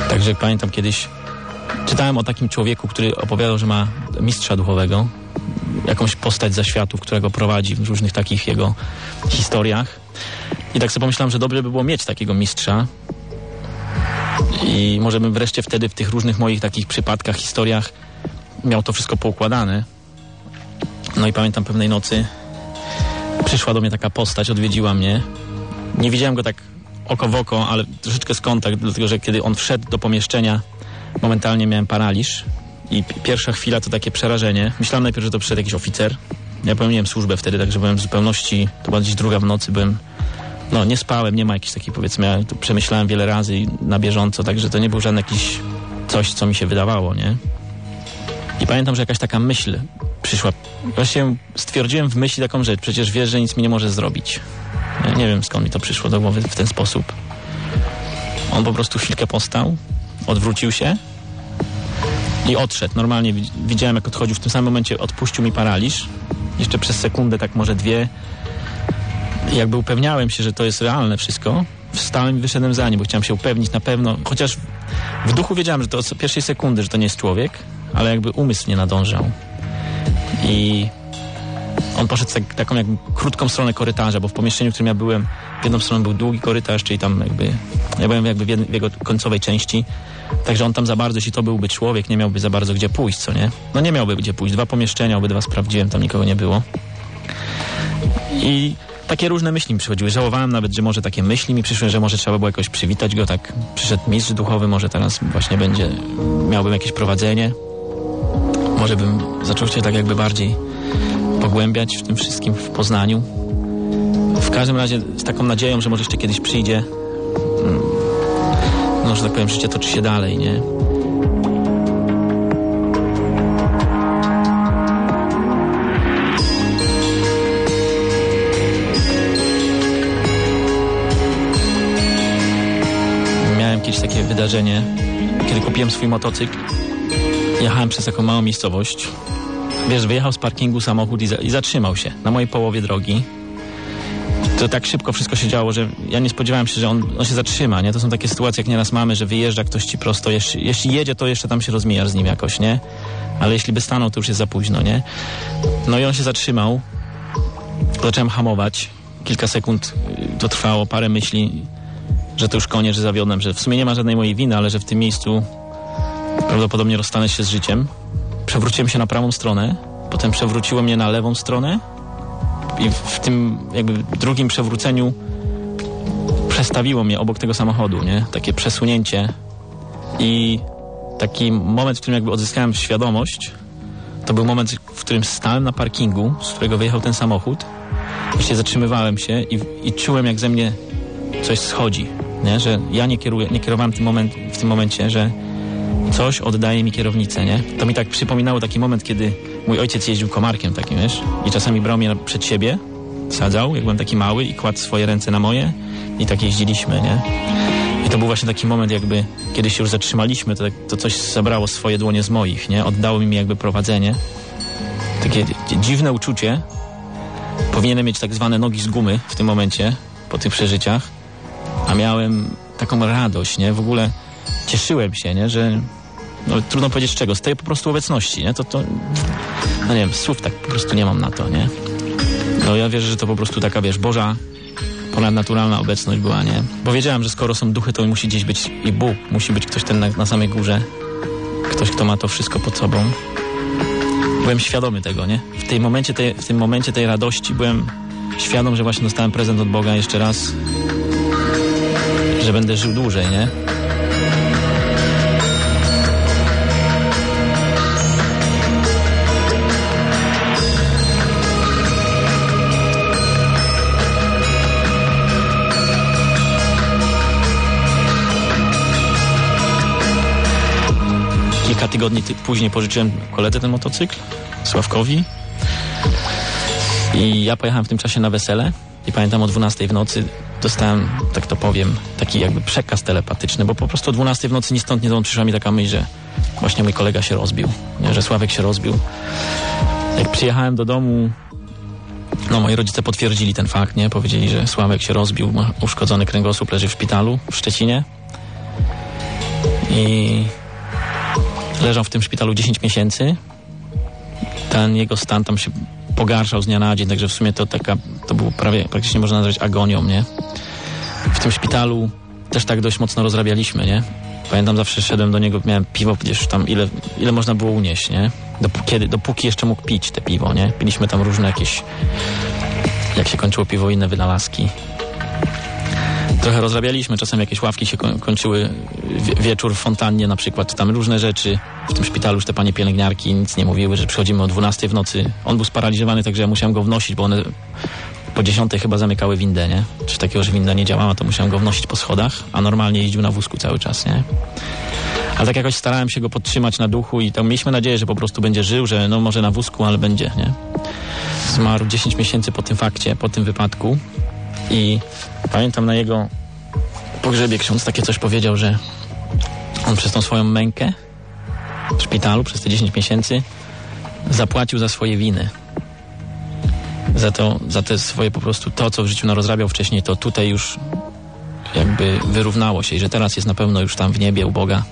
Także pamiętam kiedyś czytałem o takim człowieku, który opowiadał, że ma mistrza duchowego, jakąś postać za światów, którego prowadzi w różnych takich jego historiach. I tak sobie pomyślałem, że dobrze by było mieć takiego mistrza. I może bym wreszcie wtedy w tych różnych moich takich przypadkach, historiach miał to wszystko poukładane. No i pamiętam pewnej nocy przyszła do mnie taka postać, odwiedziła mnie. Nie widziałem go tak oko w oko, ale troszeczkę z kontakt, dlatego że kiedy on wszedł do pomieszczenia, momentalnie miałem paraliż i pi- pierwsza chwila to takie przerażenie. Myślałem najpierw, że to przyszedł jakiś oficer. Ja pełniłem służbę wtedy, także byłem w zupełności, to była gdzieś druga w nocy, byłem, no nie spałem, nie ma jakiejś takiej powiedzmy, ja to przemyślałem wiele razy na bieżąco, także to nie był żaden jakiś coś, co mi się wydawało, nie? I pamiętam, że jakaś taka myśl przyszła. Właśnie stwierdziłem w myśli taką rzecz, przecież wiesz, że nic mi nie może zrobić. Ja nie wiem skąd mi to przyszło do głowy w ten sposób. On po prostu chwilkę postał, odwrócił się i odszedł. Normalnie wi- widziałem, jak odchodził. W tym samym momencie odpuścił mi paraliż. Jeszcze przez sekundę, tak może dwie. Jakby upewniałem się, że to jest realne wszystko. Wstałem i wyszedłem za nim, bo chciałem się upewnić na pewno. Chociaż w duchu wiedziałem, że to od pierwszej sekundy, że to nie jest człowiek, ale jakby umysł nie nadążał. I on poszedł tak, taką jakby krótką stronę korytarza, bo w pomieszczeniu, w którym ja byłem, w jedną stronę był długi korytarz, czyli tam jakby, ja byłem jakby w, w jego końcowej części, także on tam za bardzo, jeśli to byłby człowiek, nie miałby za bardzo gdzie pójść, co nie? No nie miałby gdzie pójść. Dwa pomieszczenia, obydwa sprawdziłem, tam nikogo nie było. I takie różne myśli mi przychodziły. Żałowałem nawet, że może takie myśli mi przyszły, że może trzeba było jakoś przywitać go, tak przyszedł mistrz duchowy, może teraz właśnie będzie, miałbym jakieś prowadzenie. Może bym zaczął się tak jakby bardziej pogłębiać w tym wszystkim w Poznaniu. W każdym razie z taką nadzieją, że może jeszcze kiedyś przyjdzie, mm, no, że tak powiem, życie toczy się dalej, nie? Miałem kiedyś takie wydarzenie, kiedy kupiłem swój motocykl. Jechałem przez taką małą miejscowość. Wiesz, wyjechał z parkingu samochód i, za, i zatrzymał się na mojej połowie drogi. To tak szybko wszystko się działo, że ja nie spodziewałem się, że on, on się zatrzyma, nie? To są takie sytuacje, jak nieraz mamy, że wyjeżdża ktoś ci prosto, jeśli, jeśli jedzie, to jeszcze tam się rozmijasz z nim jakoś, nie? Ale jeśli by stanął, to już jest za późno, nie? No i on się zatrzymał. Zacząłem hamować. Kilka sekund y, to trwało, parę myśli, że to już koniec, że zawiodłem, że w sumie nie ma żadnej mojej winy, ale że w tym miejscu prawdopodobnie rozstanę się z życiem. Przewróciłem się na prawą stronę, potem przewróciło mnie na lewą stronę i w, tym jakby drugim przewróceniu przestawiło mnie obok tego samochodu, nie? Takie przesunięcie i taki moment, w którym jakby odzyskałem świadomość, to był moment, w którym stałem na parkingu, z którego wyjechał ten samochód i się zatrzymywałem się i, i czułem, jak ze mnie coś schodzi, nie? Że ja nie, kieruję, nie kierowałem tym moment, w tym momencie, że coś oddaje mi kierownicę, nie? To mi tak przypominało taki moment, kiedy mój ojciec jeździł komarkiem takim, wiesz? I czasami brał mnie przed siebie, sadzał, jak byłem taki mały i kładł swoje ręce na moje i tak jeździliśmy, nie? I to był właśnie taki moment jakby, kiedy się już zatrzymaliśmy, to, to coś zabrało swoje dłonie z moich, nie? Oddało mi jakby prowadzenie. Takie dzi- dziwne uczucie. Powinienem mieć tak zwane nogi z gumy w tym momencie, po tych przeżyciach. A miałem taką radość, nie? W ogóle cieszyłem się, nie? Że no, trudno powiedzieć czego, z tej po prostu obecności, nie? To, to, no nie wiem, słów tak po prostu nie mam na to, nie? No ja wierzę, że to po prostu taka, wiesz, Boża ponadnaturalna obecność była, nie? Bo wiedziałem, że skoro są duchy, to musi gdzieś być i Bóg, musi być ktoś ten na, na samej górze, ktoś, kto ma to wszystko pod sobą. Byłem świadomy tego, nie? W, tej momencie tej, w tym momencie tej radości byłem świadom, że właśnie dostałem prezent od Boga jeszcze raz, że będę żył dłużej, nie? Tygodni ty później pożyczyłem koledze ten motocykl, Sławkowi. I ja pojechałem w tym czasie na wesele i pamiętam o 12 w nocy dostałem, tak to powiem, taki jakby przekaz telepatyczny, bo po prostu o 12 w nocy ni stąd, ni stąd przyszła mi taka myśl, że właśnie mój kolega się rozbił, nie? że Sławek się rozbił. Jak przyjechałem do domu, no moi rodzice potwierdzili ten fakt, nie? Powiedzieli, że Sławek się rozbił, ma uszkodzony kręgosłup, leży w szpitalu w Szczecinie. I leżał w tym szpitalu 10 miesięcy. Ten jego stan tam się pogarszał z dnia na dzień, także w sumie to taka, to było prawie, praktycznie można nazwać agonią, nie? W tym szpitalu też tak dość mocno rozrabialiśmy, nie? Pamiętam, zawsze szedłem do niego, miałem piwo gdzieś tam, ile, ile można było unieść, nie? Dopóki, kiedy, dopóki jeszcze mógł pić te piwo, nie? Piliśmy tam różne jakieś, jak się kończyło piwo, inne wynalazki. Trochę rozrabialiśmy, czasem jakieś ławki się koń, kończyły, wie, wieczór w fontannie na przykład, tam różne rzeczy. W tym szpitalu już te panie pielęgniarki nic nie mówiły, że przychodzimy o 12 w nocy. On był sparaliżowany, także ja musiałem go wnosić, bo one po 10 chyba zamykały windę, nie? Czy takiego, że winda nie działała, to musiałem go wnosić po schodach, a normalnie jeździł na wózku cały czas, nie? Ale tak jakoś starałem się go podtrzymać na duchu i tam mieliśmy nadzieję, że po prostu będzie żył, że no może na wózku, ale będzie, nie? Zmarł 10 miesięcy po tym fakcie, po tym wypadku i pamiętam na jego pogrzebie ksiądz takie coś powiedział, że on przez tą swoją mękę w szpitalu przez te 10 miesięcy zapłacił za swoje winy. Za to, za te swoje po prostu to, co w życiu narozrabiał wcześniej, to tutaj już jakby wyrównało się i że teraz jest na pewno już tam w niebie u Boga.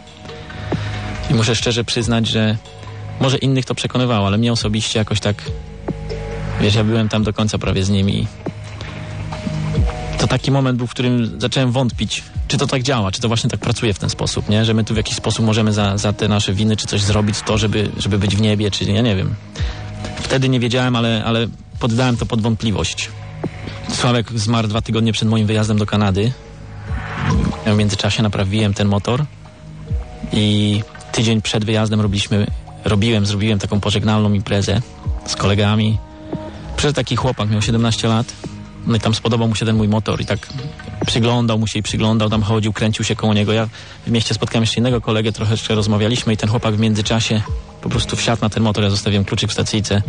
I muszę szczerze przyznać, że może innych to przekonywało, ale mnie osobiście jakoś tak wiesz, ja byłem tam do końca prawie z nimi to taki moment był, w którym zacząłem wątpić, czy to tak działa, czy to właśnie tak pracuje w ten sposób, nie? Że my tu w jakiś sposób możemy za, za te nasze winy czy coś zrobić, to, żeby, żeby być w niebie, czy ja nie wiem. Wtedy nie wiedziałem, ale, ale poddałem to pod wątpliwość. Sławek zmarł dwa tygodnie przed moim wyjazdem do Kanady. Ja w międzyczasie naprawiłem ten motor i tydzień przed wyjazdem robiliśmy, robiłem, zrobiłem taką pożegnalną imprezę z kolegami. Przyszedł taki chłopak, miał 17 lat, no i tam spodobał mu się ten mój motor i tak przyglądał mu się i przyglądał, tam chodził, kręcił się koło niego. Ja w mieście spotkałem jeszcze innego kolegę, trochę jeszcze rozmawialiśmy i ten chłopak w międzyczasie po prostu wsiadł na ten motor, ja zostawiłem kluczyk w stacyjce,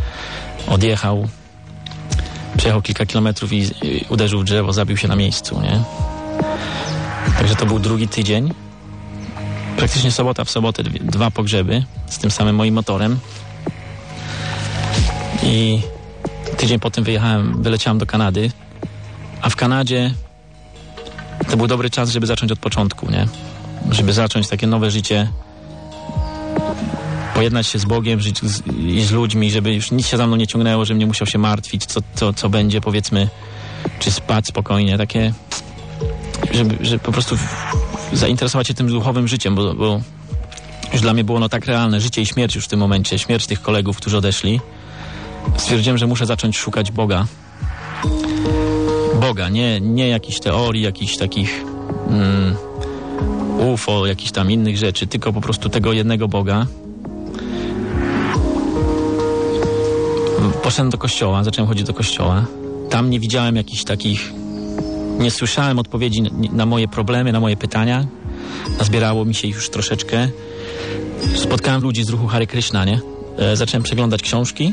odjechał, przejechał kilka kilometrów i, i uderzył w drzewo, zabił się na miejscu, nie? Także to był drugi tydzień. Praktycznie sobota w sobotę dwie, dwa pogrzeby z tym samym moim motorem. I tydzień po tym wyjechałem, wyleciałem do Kanady, a w Kanadzie to był dobry czas, żeby zacząć od początku, nie? Żeby zacząć takie nowe życie, pojednać się z Bogiem, żyć z, i z ludźmi, żeby już nic się za mną nie ciągnęło, żebym nie musiał się martwić, co, co, co będzie, powiedzmy, czy spać spokojnie, takie, żeby, żeby po prostu zainteresować się tym duchowym życiem, bo, bo już dla mnie było ono tak realne, życie i śmierć już w tym momencie, śmierć tych kolegów, którzy odeszli. Stwierdziłem, że muszę zacząć szukać Boga. Boga, nie, nie jakichś teorii, jakichś takich mm, UFO, jakichś tam innych rzeczy, tylko po prostu tego jednego Boga. Poszedłem do kościoła, zacząłem chodzić do kościoła. Tam nie widziałem jakichś takich, nie słyszałem odpowiedzi na moje problemy, na moje pytania. Nazbierało mi się już troszeczkę. Spotkałem ludzi z ruchu Hare Krishna, nie? E, zacząłem przeglądać książki.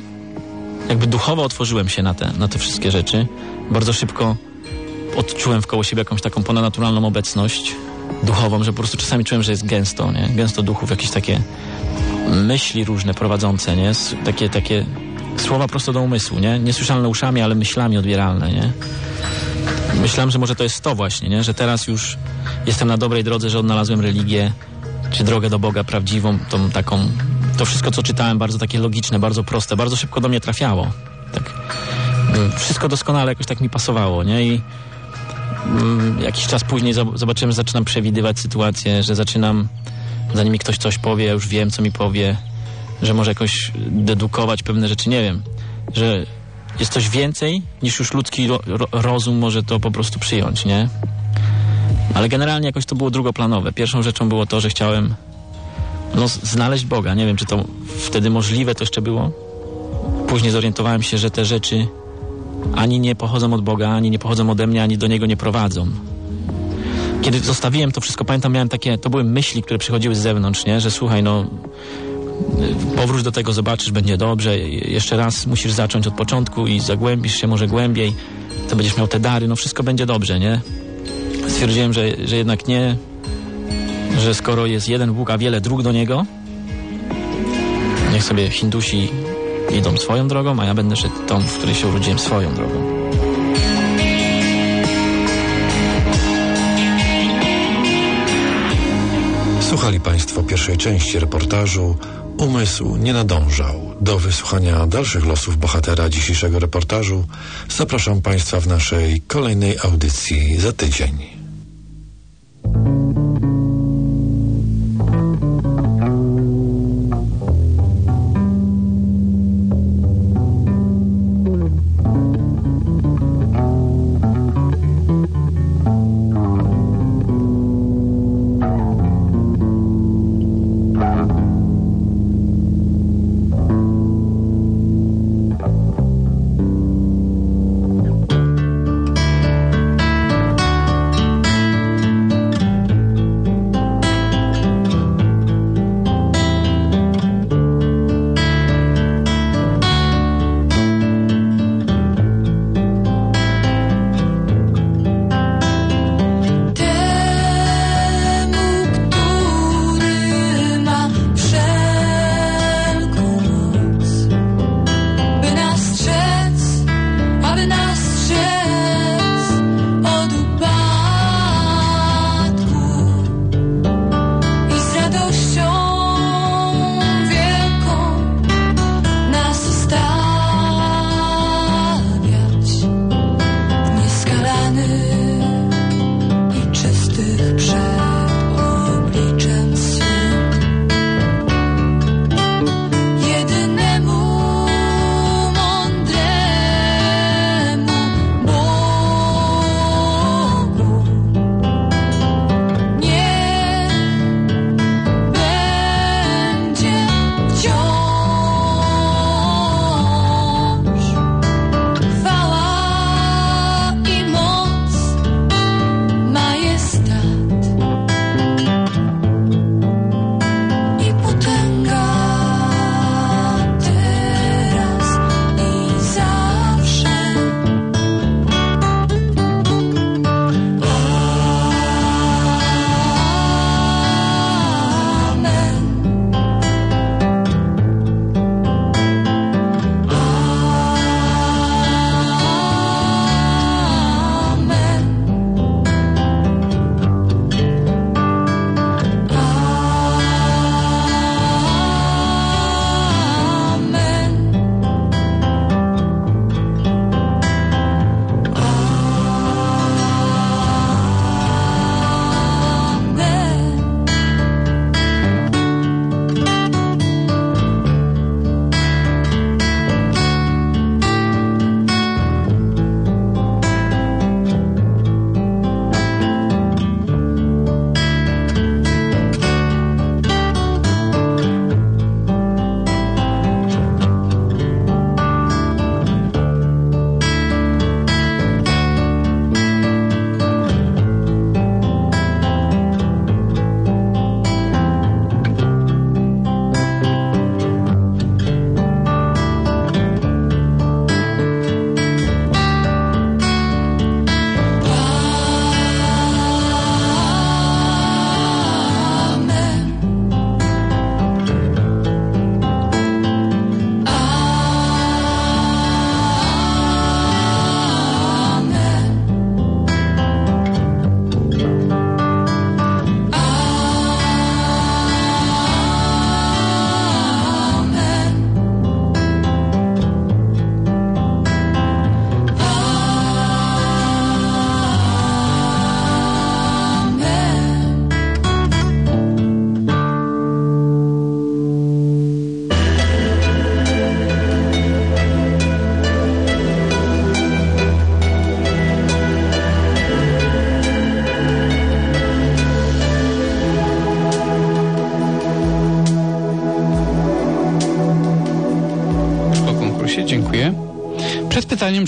Jakby duchowo otworzyłem się na te, na te wszystkie rzeczy. Bardzo szybko odczułem wkoło siebie jakąś taką ponadnaturalną obecność duchową, że po prostu czasami czułem, że jest gęsto, nie? Gęsto duchów, jakieś takie myśli różne prowadzące, nie? Takie, takie słowa prosto do umysłu, nie? Niesłyszalne uszami, ale myślami odbieralne, nie? Myślałem, że może to jest to właśnie, nie? Że teraz już jestem na dobrej drodze, że odnalazłem religię, czy drogę do Boga prawdziwą, tą taką... To wszystko, co czytałem, bardzo takie logiczne, bardzo proste, bardzo szybko do mnie trafiało. Wszystko doskonale jakoś tak mi pasowało, nie? I mm, jakiś czas później zob- zobaczyłem, że zaczynam przewidywać sytuację, że zaczynam, zanim mi ktoś coś powie, już wiem, co mi powie, że może jakoś dedukować pewne rzeczy, nie wiem, że jest coś więcej niż już ludzki ro ro rozum może to po prostu przyjąć, nie? Ale generalnie jakoś to było drugoplanowe. Pierwszą rzeczą było to, że chciałem no, znaleźć Boga. Nie wiem, czy to wtedy możliwe to jeszcze było. Później zorientowałem się, że te rzeczy ani nie pochodzą od Boga, ani nie pochodzą ode mnie, ani do Niego nie prowadzą. Kiedy zostawiłem to wszystko, pamiętam, miałem takie, to były myśli, które przychodziły z zewnątrz, nie? Że słuchaj, no, powróć do tego, zobaczysz, będzie dobrze, je- jeszcze raz musisz zacząć od początku i zagłębisz się może głębiej, to będziesz miał te dary, no wszystko będzie dobrze, nie? Stwierdziłem, że, że jednak nie, że skoro jest jeden Bóg, a wiele dróg do Niego, niech sobie Hindusi idą swoją drogą, a ja będę szedł tą, w której się urodziłem, swoją drogą. Słuchali Państwo pierwszej części reportażu Umysł nie nadążał. Do wysłuchania dalszych losów bohatera dzisiejszego reportażu zapraszam Państwa w naszej kolejnej audycji za tydzień.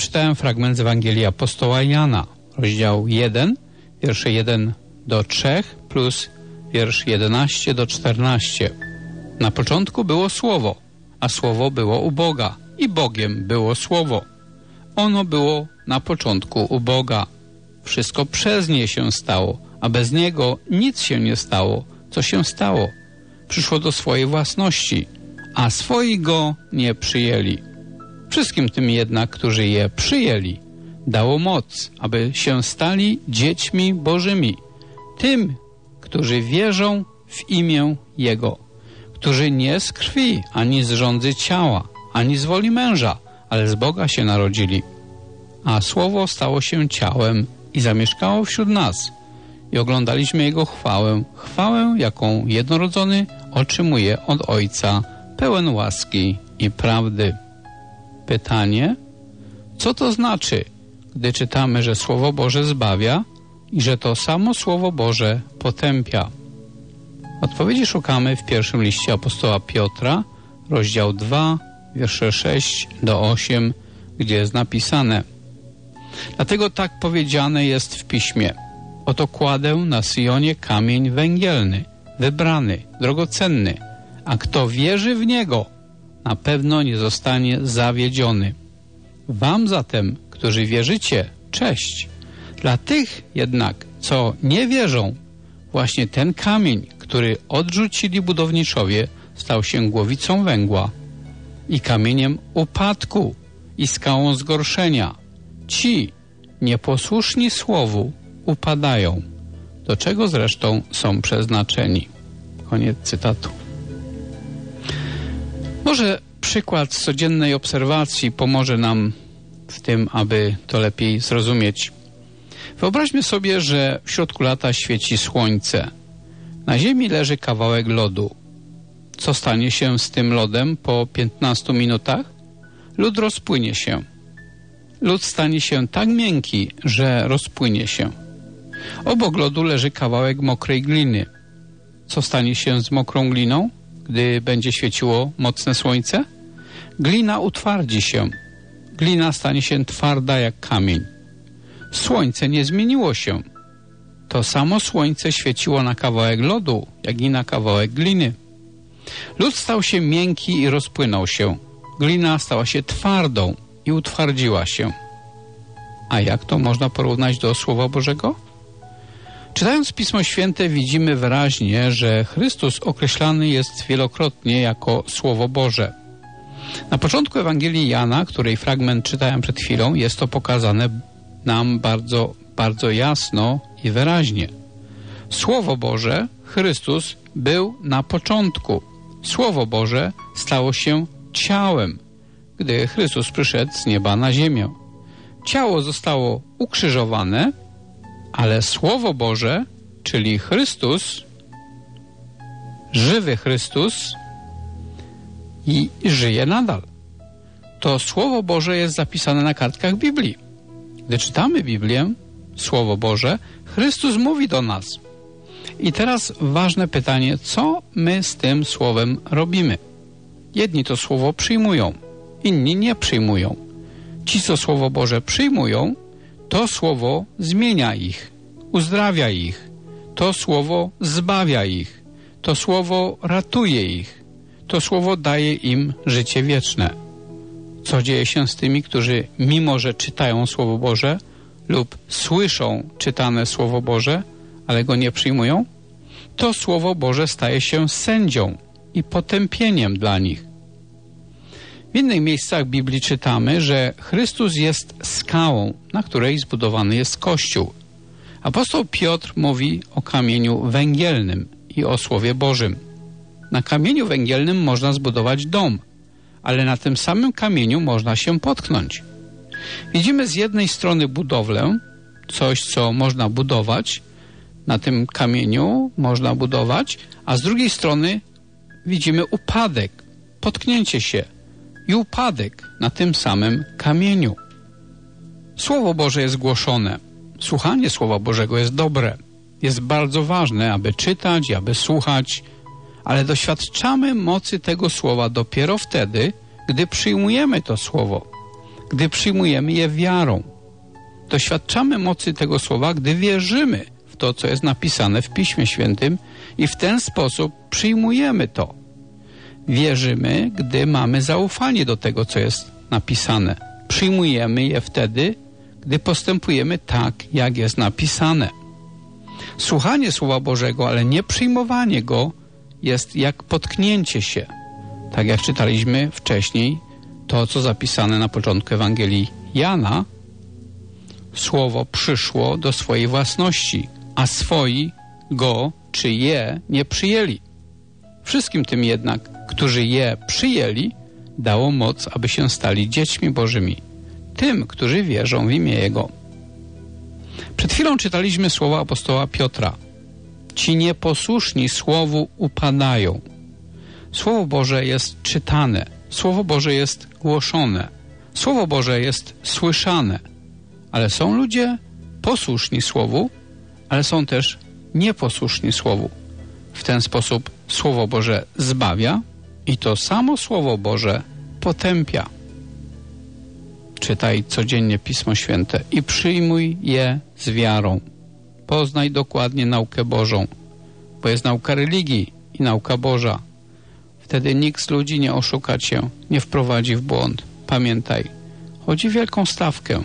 Czytałem fragment z Ewangelii Apostoła Jana, rozdział 1, wiersze 1 do 3 plus wiersz 11 do 14. Na początku było Słowo, a Słowo było u Boga i Bogiem było Słowo. Ono było na początku u Boga. Wszystko przez nie się stało, a bez niego nic się nie stało, co się stało. Przyszło do swojej własności, a swoi go nie przyjęli. Wszystkim tym jednak, którzy je przyjęli, dało moc, aby się stali dziećmi Bożymi. Tym, którzy wierzą w imię Jego, którzy nie z krwi, ani z rządzy ciała, ani z woli męża, ale z Boga się narodzili. A Słowo stało się ciałem i zamieszkało wśród nas. I oglądaliśmy Jego chwałę, chwałę, jaką jednorodzony otrzymuje od Ojca, pełen łaski i prawdy. Pytanie, co to znaczy, gdy czytamy, że Słowo Boże zbawia i że to samo Słowo Boże potępia? Odpowiedzi szukamy w pierwszym liście apostoła Piotra, rozdział 2, wiersze 6 do 8, gdzie jest napisane. Dlatego tak powiedziane jest w piśmie. Oto kładę na Sionie kamień węgielny, wybrany, drogocenny, a kto wierzy w Niego, na pewno nie zostanie zawiedziony. Wam zatem, którzy wierzycie, cześć. Dla tych jednak, co nie wierzą, właśnie ten kamień, który odrzucili budowniczowie, stał się głowicą węgła i kamieniem upadku i skałą zgorszenia. Ci, nieposłuszni słowu, upadają, do czego zresztą są przeznaczeni. Koniec cytatu. Może przykład z codziennej obserwacji pomoże nam w tym, aby to lepiej zrozumieć. Wyobraźmy sobie, że w środku lata świeci słońce. Na ziemi leży kawałek lodu. Co stanie się z tym lodem po 15 minutach? Lód rozpłynie się. Lód stanie się tak miękki, że rozpłynie się. Obok lodu leży kawałek mokrej gliny. Co stanie się z mokrą gliną, gdy będzie świeciło mocne słońce? Glina utwardzi się. Glina stanie się twarda jak kamień. Słońce nie zmieniło się. To samo słońce świeciło na kawałek lodu, jak i na kawałek gliny. Lód stał się miękki i rozpłynął się. Glina stała się twardą i utwardziła się. A jak to można porównać do Słowa Bożego? Czytając Pismo Święte widzimy wyraźnie, że Chrystus określany jest wielokrotnie jako Słowo Boże. Na początku Ewangelii Jana, której fragment czytałem przed chwilą, jest to pokazane nam bardzo, bardzo jasno i wyraźnie. Słowo Boże, Chrystus, był na początku. Słowo Boże stało się ciałem, gdy Chrystus przyszedł z nieba na ziemię. Ciało zostało ukrzyżowane, ale Słowo Boże, czyli Chrystus, żywy Chrystus i żyje nadal. To Słowo Boże jest zapisane na kartkach Biblii. Gdy czytamy Biblię, Słowo Boże, Chrystus mówi do nas. I teraz ważne pytanie, co my z tym Słowem robimy? Jedni to Słowo przyjmują, inni nie przyjmują. Ci, co Słowo Boże przyjmują, to Słowo zmienia ich, uzdrawia ich, to Słowo zbawia ich, to Słowo ratuje ich, to Słowo daje im życie wieczne. Co dzieje się z tymi, którzy mimo, że czytają Słowo Boże lub słyszą czytane Słowo Boże, ale go nie przyjmują? To Słowo Boże staje się sędzią i potępieniem dla nich. W innych miejscach Biblii czytamy, że Chrystus jest skałą, na której zbudowany jest Kościół. Apostoł Piotr mówi o kamieniu węgielnym i o Słowie Bożym. Na kamieniu węgielnym można zbudować dom, ale na tym samym kamieniu można się potknąć. Widzimy z jednej strony budowlę, coś co można budować, na tym kamieniu można budować, a z drugiej strony widzimy upadek, potknięcie się i upadek na tym samym kamieniu. Słowo Boże jest głoszone. Słuchanie Słowa Bożego jest dobre. Jest bardzo ważne, aby czytać i aby słuchać, ale doświadczamy mocy tego Słowa dopiero wtedy, gdy przyjmujemy to Słowo, gdy przyjmujemy je wiarą. Doświadczamy mocy tego Słowa, gdy wierzymy w to, co jest napisane w Piśmie Świętym i w ten sposób przyjmujemy to. Wierzymy, gdy mamy zaufanie do tego, co jest napisane. Przyjmujemy je wtedy, gdy postępujemy tak, jak jest napisane. Słuchanie Słowa Bożego, ale nie przyjmowanie go jest jak potknięcie się. Tak jak czytaliśmy wcześniej, to co zapisane na początku Ewangelii Jana, Słowo przyszło do swojej własności, a swoi go czy je nie przyjęli. Wszystkim tym jednak, którzy je przyjęli, dało moc, aby się stali dziećmi Bożymi. Tym, którzy wierzą w imię Jego. Przed chwilą czytaliśmy słowa apostoła Piotra. Ci nieposłuszni słowu upadają. Słowo Boże jest czytane, Słowo Boże jest głoszone, Słowo Boże jest słyszane, ale są ludzie posłuszni Słowu, ale są też nieposłuszni Słowu. W ten sposób Słowo Boże zbawia i to samo Słowo Boże potępia. Czytaj codziennie Pismo Święte i przyjmuj je z wiarą. Poznaj dokładnie naukę Bożą, bo jest nauka religii i nauka Boża. Wtedy nikt z ludzi nie oszuka cię, nie wprowadzi w błąd. Pamiętaj, chodzi wielką stawkę,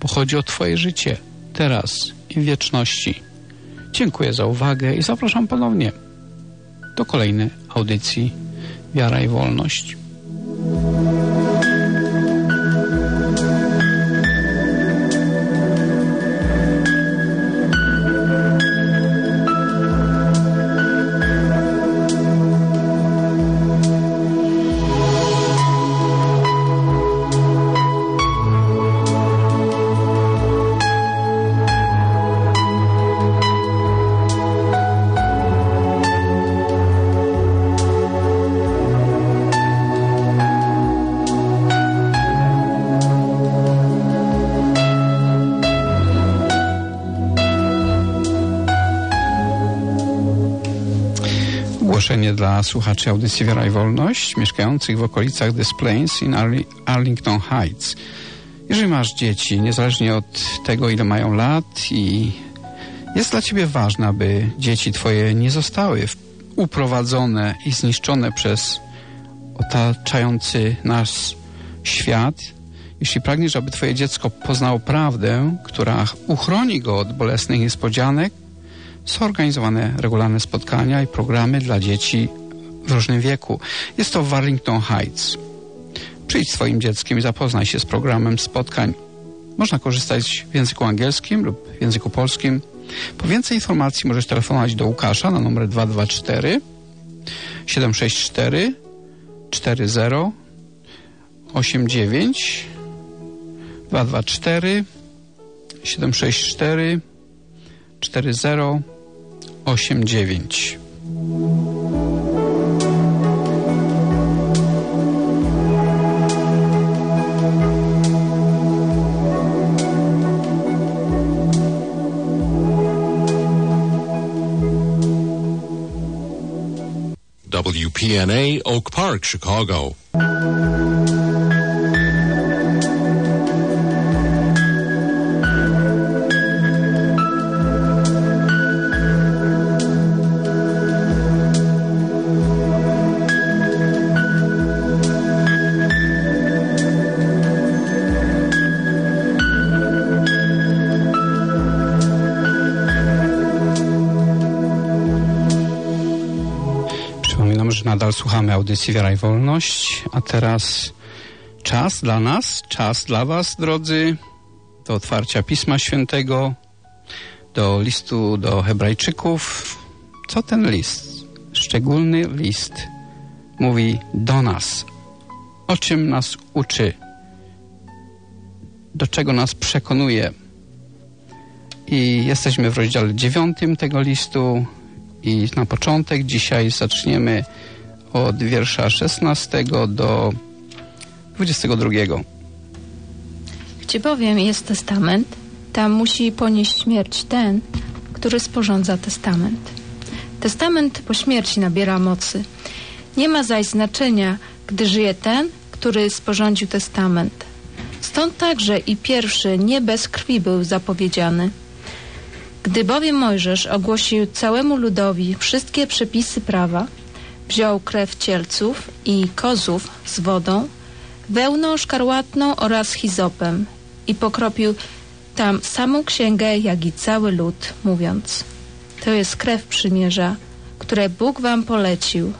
bo chodzi o Twoje życie, teraz i w wieczności. Dziękuję za uwagę i zapraszam ponownie do kolejnej audycji Wiara i Wolność. Dla słuchaczy audycji Wiara i Wolność mieszkających w okolicach Des Plains in Arli Arlington Heights. Jeżeli masz dzieci, niezależnie od tego, ile mają lat i jest dla ciebie ważne, aby dzieci twoje nie zostały uprowadzone i zniszczone przez otaczający nas świat, jeśli pragniesz, aby twoje dziecko poznało prawdę, która uchroni go od bolesnych niespodzianek, są organizowane regularne spotkania i programy dla dzieci w różnym wieku. Jest to Warrington Heights. Przyjdź swoim dzieckiem i zapoznaj się z programem spotkań. Można korzystać w języku angielskim lub w języku polskim. Po więcej informacji możesz telefonować do Łukasza na numer 224 764 40 89 224 764 4089. WPNA Oak Park, Chicago. Słuchamy audycji Wiara i Wolność, a teraz czas dla nas, czas dla Was, drodzy, do otwarcia Pisma Świętego, do listu do Hebrajczyków. Co ten list? Szczególny list mówi do nas. O czym nas uczy? Do czego nas przekonuje? I jesteśmy w rozdziale dziewiątym tego listu i na początek dzisiaj zaczniemy od wiersza 16 do 22. Gdzie bowiem jest testament, tam musi ponieść śmierć ten, który sporządza testament. Testament po śmierci nabiera mocy. Nie ma zaś znaczenia, gdy żyje ten, który sporządził testament. Stąd także i pierwszy nie bez krwi był zapowiedziany. Gdy bowiem Mojżesz ogłosił całemu ludowi wszystkie przepisy prawa, wziął krew cielców i kozów z wodą, wełną szkarłatną oraz hizopem i pokropił tam samą księgę, jak i cały lud, mówiąc To jest krew przymierza, które Bóg wam polecił.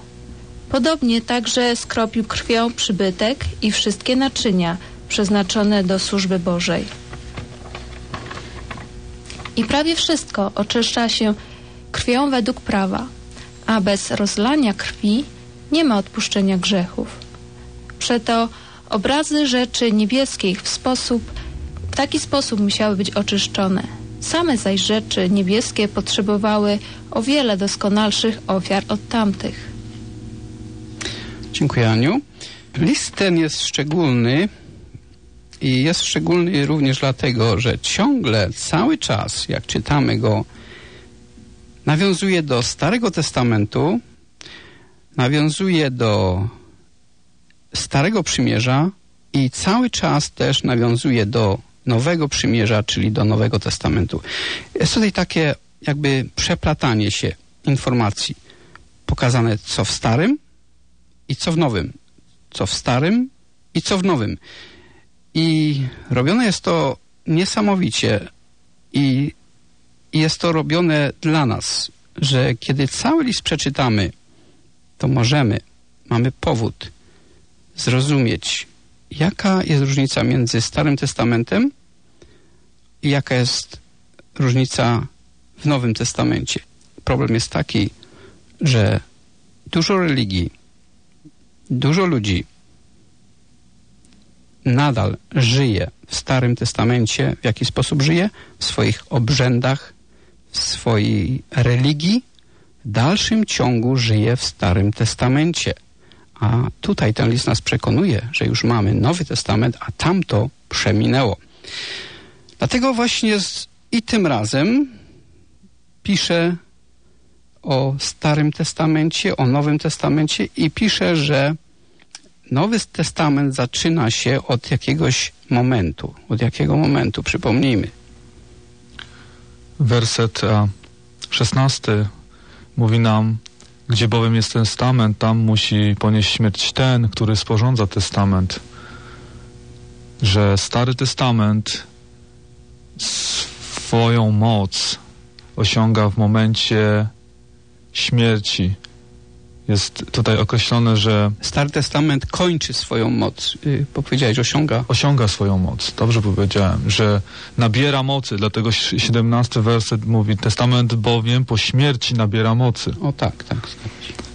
Podobnie także skropił krwią przybytek i wszystkie naczynia przeznaczone do służby Bożej. I prawie wszystko oczyszcza się krwią według prawa, a bez rozlania krwi nie ma odpuszczenia grzechów. Przeto obrazy rzeczy niebieskich w sposób, w taki sposób musiały być oczyszczone. Same zaś rzeczy niebieskie potrzebowały o wiele doskonalszych ofiar od tamtych. Dziękuję, Aniu. List ten jest szczególny i jest szczególny również dlatego, że ciągle, cały czas, jak czytamy go, nawiązuje do Starego Testamentu, nawiązuje do Starego Przymierza i cały czas też nawiązuje do Nowego Przymierza, czyli do Nowego Testamentu. Jest tutaj takie jakby przeplatanie się informacji. Pokazane co w Starym i co w Nowym. Co w Starym i co w Nowym. I robione jest to niesamowicie i jest to robione dla nas, że kiedy cały list przeczytamy, to możemy, mamy powód zrozumieć, jaka jest różnica między Starym Testamentem i jaka jest różnica w Nowym Testamencie. Problem jest taki, że dużo religii, dużo ludzi nadal żyje w Starym Testamencie. W jaki sposób żyje? W swoich obrzędach, swojej religii. W dalszym ciągu żyje w Starym Testamencie. A tutaj ten list nas przekonuje, że już mamy Nowy Testament, a tamto przeminęło. Dlatego właśnie z, i tym razem pisze o Starym Testamencie, o Nowym Testamencie i pisze, że Nowy Testament zaczyna się od jakiegoś momentu. Od jakiego momentu? Przypomnijmy. Werset e, 16 mówi nam, gdzie bowiem jest testament, tam musi ponieść śmierć ten, który sporządza testament. Że Stary Testament swoją moc osiąga w momencie śmierci. Jest tutaj określone, że. Stary Testament kończy swoją moc. Yy, powiedziałeś, osiąga. Osiąga swoją moc. Dobrze powiedziałem, że nabiera mocy. Dlatego 17 werset mówi: Testament bowiem po śmierci nabiera mocy. O tak, tak.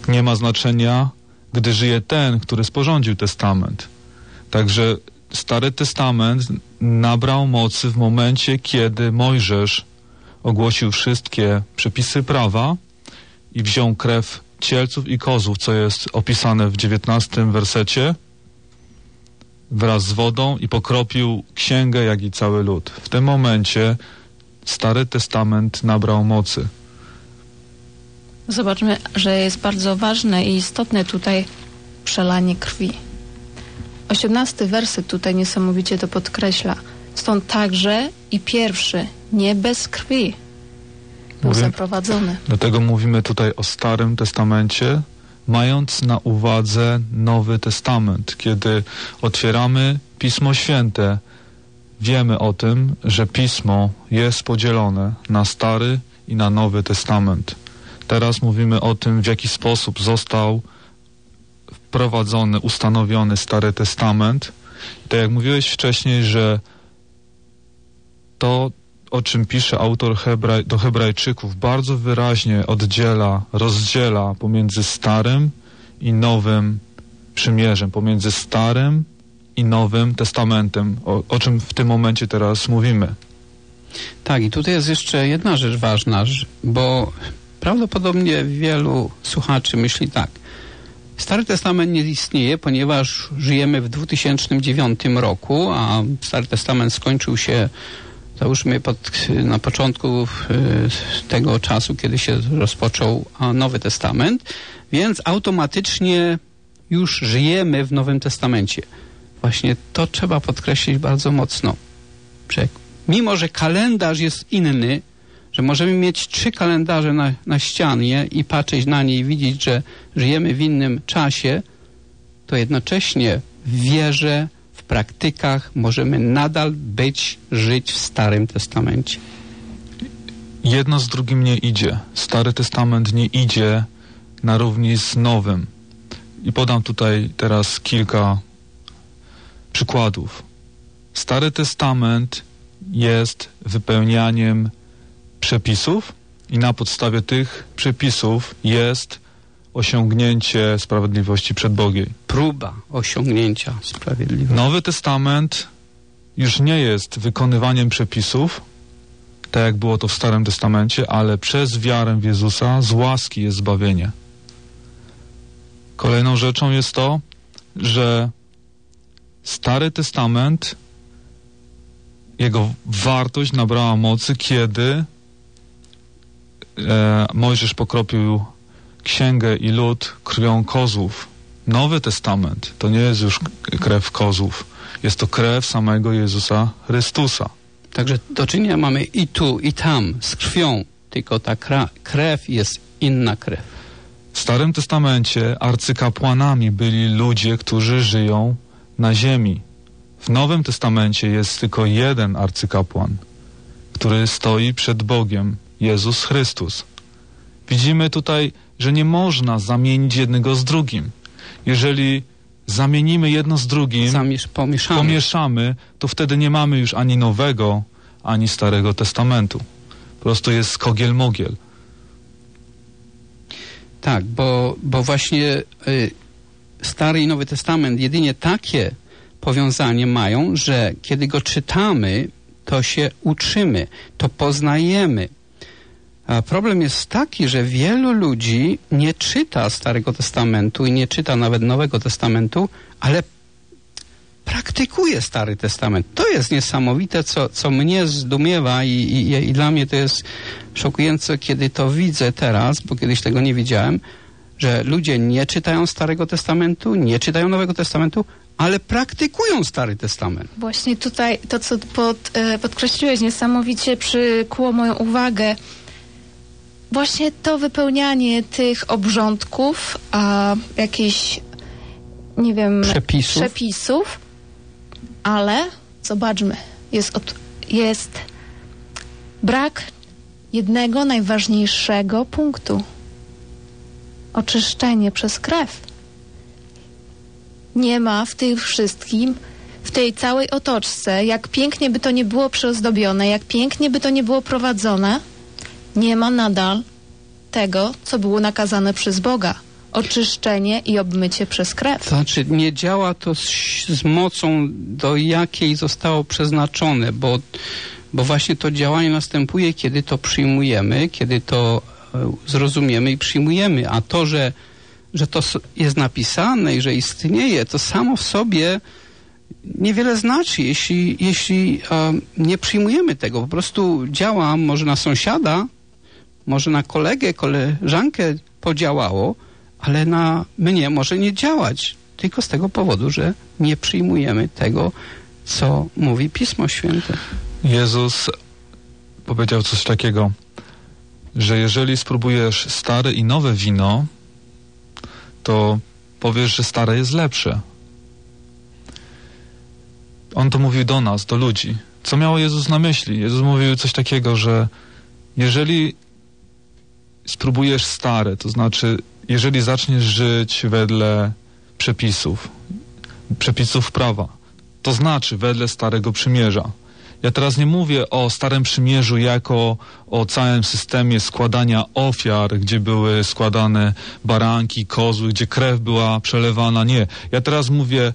Nie ma znaczenia, gdy żyje ten, który sporządził testament. Także Stary Testament nabrał mocy w momencie, kiedy Mojżesz ogłosił wszystkie przepisy prawa i wziął krew cielców i kozów, co jest opisane w dziewiętnastym wersecie, wraz z wodą i pokropił księgę, jak i cały lud. W tym momencie Stary Testament nabrał mocy. Zobaczmy, że jest bardzo ważne i istotne tutaj przelanie krwi. Osiemnasty werset tutaj niesamowicie to podkreśla. Stąd także i pierwszy, nie bez krwi, był Mówię- zaprowadzony. Dlatego mówimy tutaj o Starym Testamencie, mając na uwadze Nowy Testament. Kiedy otwieramy Pismo Święte, wiemy o tym, że Pismo jest podzielone na Stary i na Nowy Testament. Teraz mówimy o tym, w jaki sposób został wprowadzony, ustanowiony Stary Testament. Tak jak mówiłeś wcześniej, że to, o czym pisze autor Hebraj, do Hebrajczyków, bardzo wyraźnie oddziela, rozdziela pomiędzy Starym i Nowym Przymierzem, pomiędzy Starym i Nowym Testamentem, o, o czym w tym momencie teraz mówimy. Tak, i tutaj jest jeszcze jedna rzecz ważna, bo prawdopodobnie wielu słuchaczy myśli tak. Stary Testament nie istnieje, ponieważ żyjemy w 2009 roku, a Stary Testament skończył się załóżmy pod, na początku y, tego czasu, kiedy się rozpoczął Nowy Testament, więc automatycznie już żyjemy w Nowym Testamencie. Właśnie to trzeba podkreślić bardzo mocno. Mimo, że kalendarz jest inny, że możemy mieć trzy kalendarze na, na ścianie i patrzeć na nie i widzieć, że żyjemy w innym czasie, to jednocześnie w wierze, praktykach możemy nadal być, żyć w Starym Testamencie. Jedno z drugim nie idzie. Stary Testament nie idzie na równi z Nowym. I podam tutaj teraz kilka przykładów. Stary Testament jest wypełnianiem przepisów i na podstawie tych przepisów jest osiągnięcie sprawiedliwości przed Bogiem. Próba osiągnięcia sprawiedliwości. Nowy Testament już nie jest wykonywaniem przepisów, tak jak było to w Starym Testamencie, ale przez wiarę w Jezusa z łaski jest zbawienie. Kolejną rzeczą jest to, że Stary Testament, jego wartość nabrała mocy, kiedy e, Mojżesz pokropił księgę i lud krwią kozłów. Nowy Testament to nie jest już krew kozłów, jest to krew samego Jezusa Chrystusa. Także do czynienia mamy i tu, i tam z krwią, tylko ta krew jest inna krew. W Starym Testamencie arcykapłanami byli ludzie, którzy żyją na ziemi. W Nowym Testamencie jest tylko jeden arcykapłan, który stoi przed Bogiem, Jezus Chrystus. Widzimy tutaj, że nie można zamienić jednego z drugim. Jeżeli zamienimy jedno z drugim, Zamiesz, pomieszamy. pomieszamy, to wtedy nie mamy już ani Nowego, ani Starego Testamentu. Po prostu jest skogiel-mogiel. Tak, bo, bo właśnie y, Stary i Nowy Testament jedynie takie powiązanie mają, że kiedy go czytamy, to się uczymy, to poznajemy. Problem jest taki, że wielu ludzi nie czyta Starego Testamentu i nie czyta nawet Nowego Testamentu, ale praktykuje Stary Testament. To jest niesamowite, co, co mnie zdumiewa i, i, i dla mnie to jest szokujące, kiedy to widzę teraz, bo kiedyś tego nie widziałem, że ludzie nie czytają Starego Testamentu, nie czytają Nowego Testamentu, ale praktykują Stary Testament. Właśnie tutaj to, co pod, e, podkreśliłeś, niesamowicie przykuło moją uwagę. Właśnie to wypełnianie tych obrządków, a jakichś, nie wiem, Przepisów. przepisów, ale zobaczmy, jest, od, jest brak jednego najważniejszego punktu. Oczyszczenie przez krew nie ma w tym wszystkim, w tej całej otoczce, jak pięknie by to nie było przyozdobione, jak pięknie by to nie było prowadzone, nie ma nadal tego, co było nakazane przez Boga. Oczyszczenie i obmycie przez krew. Znaczy nie działa to z, z mocą, do jakiej zostało przeznaczone, bo, bo właśnie to działanie następuje, kiedy to przyjmujemy, kiedy to e, zrozumiemy i przyjmujemy, a to, że, że to jest napisane i że istnieje, to samo w sobie niewiele znaczy, jeśli, jeśli e, nie przyjmujemy tego. Po prostu działa może na sąsiada, może na kolegę, koleżankę podziałało, ale na mnie może nie działać. Tylko z tego powodu, że nie przyjmujemy tego, co mówi Pismo Święte. Jezus powiedział coś takiego, że jeżeli spróbujesz stare i nowe wino, to powiesz, że stare jest lepsze. On to mówił do nas, do ludzi. Co miał Jezus na myśli? Jezus mówił coś takiego, że jeżeli spróbujesz stare, to znaczy, jeżeli zaczniesz żyć wedle przepisów, przepisów prawa, to znaczy wedle Starego Przymierza. Ja teraz nie mówię o Starym Przymierzu jako o całym systemie składania ofiar, gdzie były składane baranki, kozły, gdzie krew była przelewana. Nie. Ja teraz mówię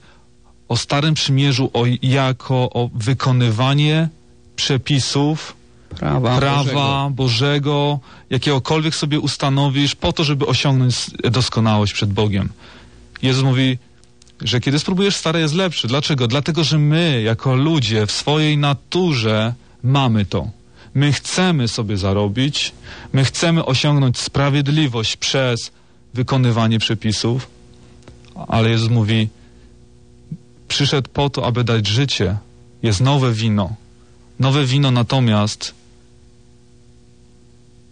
o Starym Przymierzu o, jako o wykonywanie przepisów Prawa, prawa Bożego. Bożego, jakiegokolwiek sobie ustanowisz po to, żeby osiągnąć doskonałość przed Bogiem. Jezus mówi, że kiedy spróbujesz stare jest lepszy. Dlaczego? Dlatego, że my jako ludzie w swojej naturze mamy to. My chcemy sobie zarobić, my chcemy osiągnąć sprawiedliwość przez wykonywanie przepisów, ale Jezus mówi, przyszedł po to, aby dać życie. Jest nowe wino. Nowe wino natomiast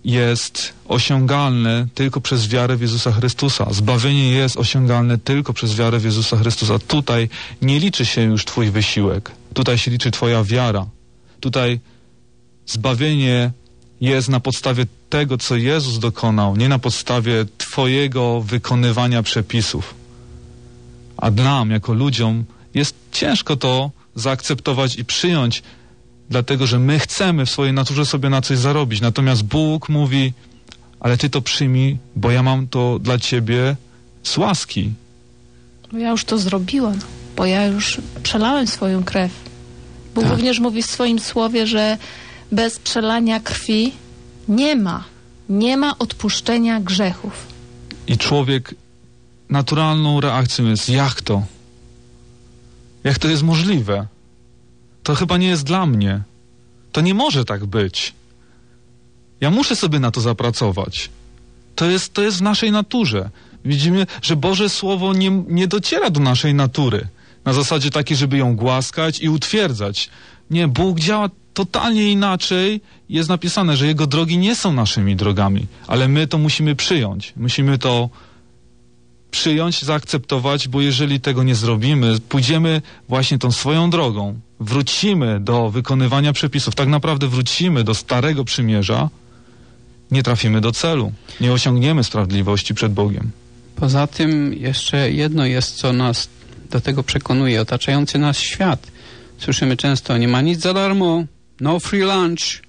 jest osiągalne tylko przez wiarę w Jezusa Chrystusa. Zbawienie jest osiągalne tylko przez wiarę w Jezusa Chrystusa. Tutaj nie liczy się już Twój wysiłek. Tutaj się liczy Twoja wiara. Tutaj zbawienie jest na podstawie tego, co Jezus dokonał, nie na podstawie Twojego wykonywania przepisów. A nam, jako ludziom, jest ciężko to zaakceptować i przyjąć, dlatego że my chcemy w swojej naturze sobie na coś zarobić. Natomiast Bóg mówi, ale Ty to przyjmij, bo ja mam to dla Ciebie z łaski. Bo ja już to zrobiłam, bo ja już przelałem swoją krew. Bóg Tak. również mówi w swoim słowie, że bez przelania krwi nie ma, nie ma odpuszczenia grzechów. I człowiek naturalną reakcją jest, jak to? Jak to jest możliwe? To chyba nie jest dla mnie. To nie może tak być. Ja muszę sobie na to zapracować. To jest, to jest w naszej naturze. Widzimy, że Boże Słowo nie, nie dociera do naszej natury. Na zasadzie takiej, żeby ją głaskać i utwierdzać. Nie, Bóg działa totalnie inaczej. Jest napisane, że Jego drogi nie są naszymi drogami, ale my to musimy przyjąć. Musimy to przyjąć, zaakceptować, bo jeżeli tego nie zrobimy, pójdziemy właśnie tą swoją drogą, wrócimy do wykonywania przepisów, tak naprawdę wrócimy do Starego Przymierza, nie trafimy do celu, nie osiągniemy sprawiedliwości przed Bogiem. Poza tym jeszcze jedno jest, co nas do tego przekonuje, otaczający nas świat. Słyszymy często, nie ma nic za darmo, no free lunch.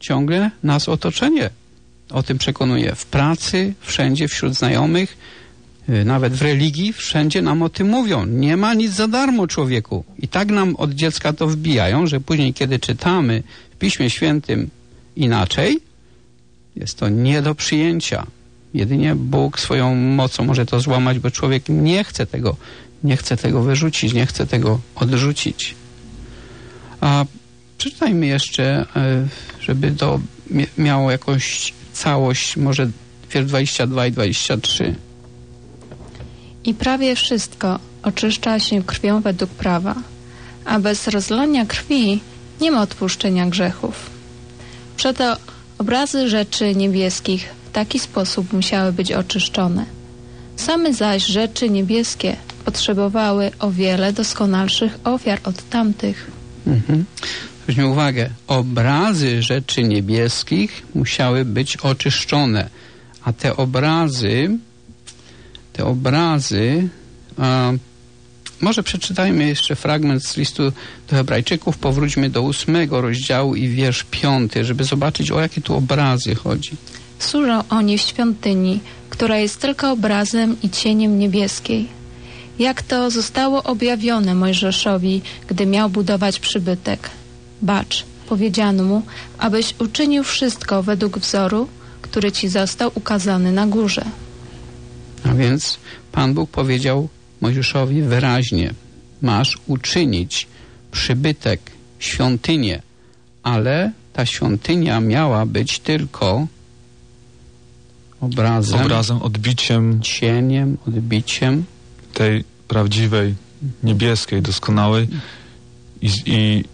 Ciągle nas otoczenie o tym przekonuje. W pracy, wszędzie, wśród znajomych, nawet w religii, wszędzie nam o tym mówią. Nie ma nic za darmo, człowieku. I tak nam od dziecka to wbijają, że później, kiedy czytamy w Piśmie Świętym inaczej, jest to nie do przyjęcia. Jedynie Bóg swoją mocą może to złamać, bo człowiek nie chce tego, nie chce tego wyrzucić, nie chce tego odrzucić. A przeczytajmy jeszcze, e, żeby to mia- miało jakąś całość, może wiersz 22 i 23. I prawie wszystko oczyszcza się krwią według prawa, a bez rozlania krwi nie ma odpuszczenia grzechów. Przeto obrazy rzeczy niebieskich w taki sposób musiały być oczyszczone. Same zaś rzeczy niebieskie potrzebowały o wiele doskonalszych ofiar od tamtych. Mhm. Weźmy uwagę, obrazy rzeczy niebieskich musiały być oczyszczone, a te obrazy, te obrazy, a, może przeczytajmy jeszcze fragment z listu do Hebrajczyków, powróćmy do ósmego rozdziału i wiersz piąty, żeby zobaczyć o jakie tu obrazy chodzi. Służą oni w świątyni, która jest tylko obrazem i cieniem niebieskiej. Jak to zostało objawione Mojżeszowi, gdy miał budować przybytek. Bacz, powiedziano mu, abyś uczynił wszystko według wzoru, który ci został ukazany na górze. A więc Pan Bóg powiedział Mojżeszowi wyraźnie: Masz uczynić przybytek, świątynię, ale ta świątynia miała być tylko obrazem, Obrazem, odbiciem cieniem, odbiciem. tej prawdziwej, niebieskiej, doskonałej i, i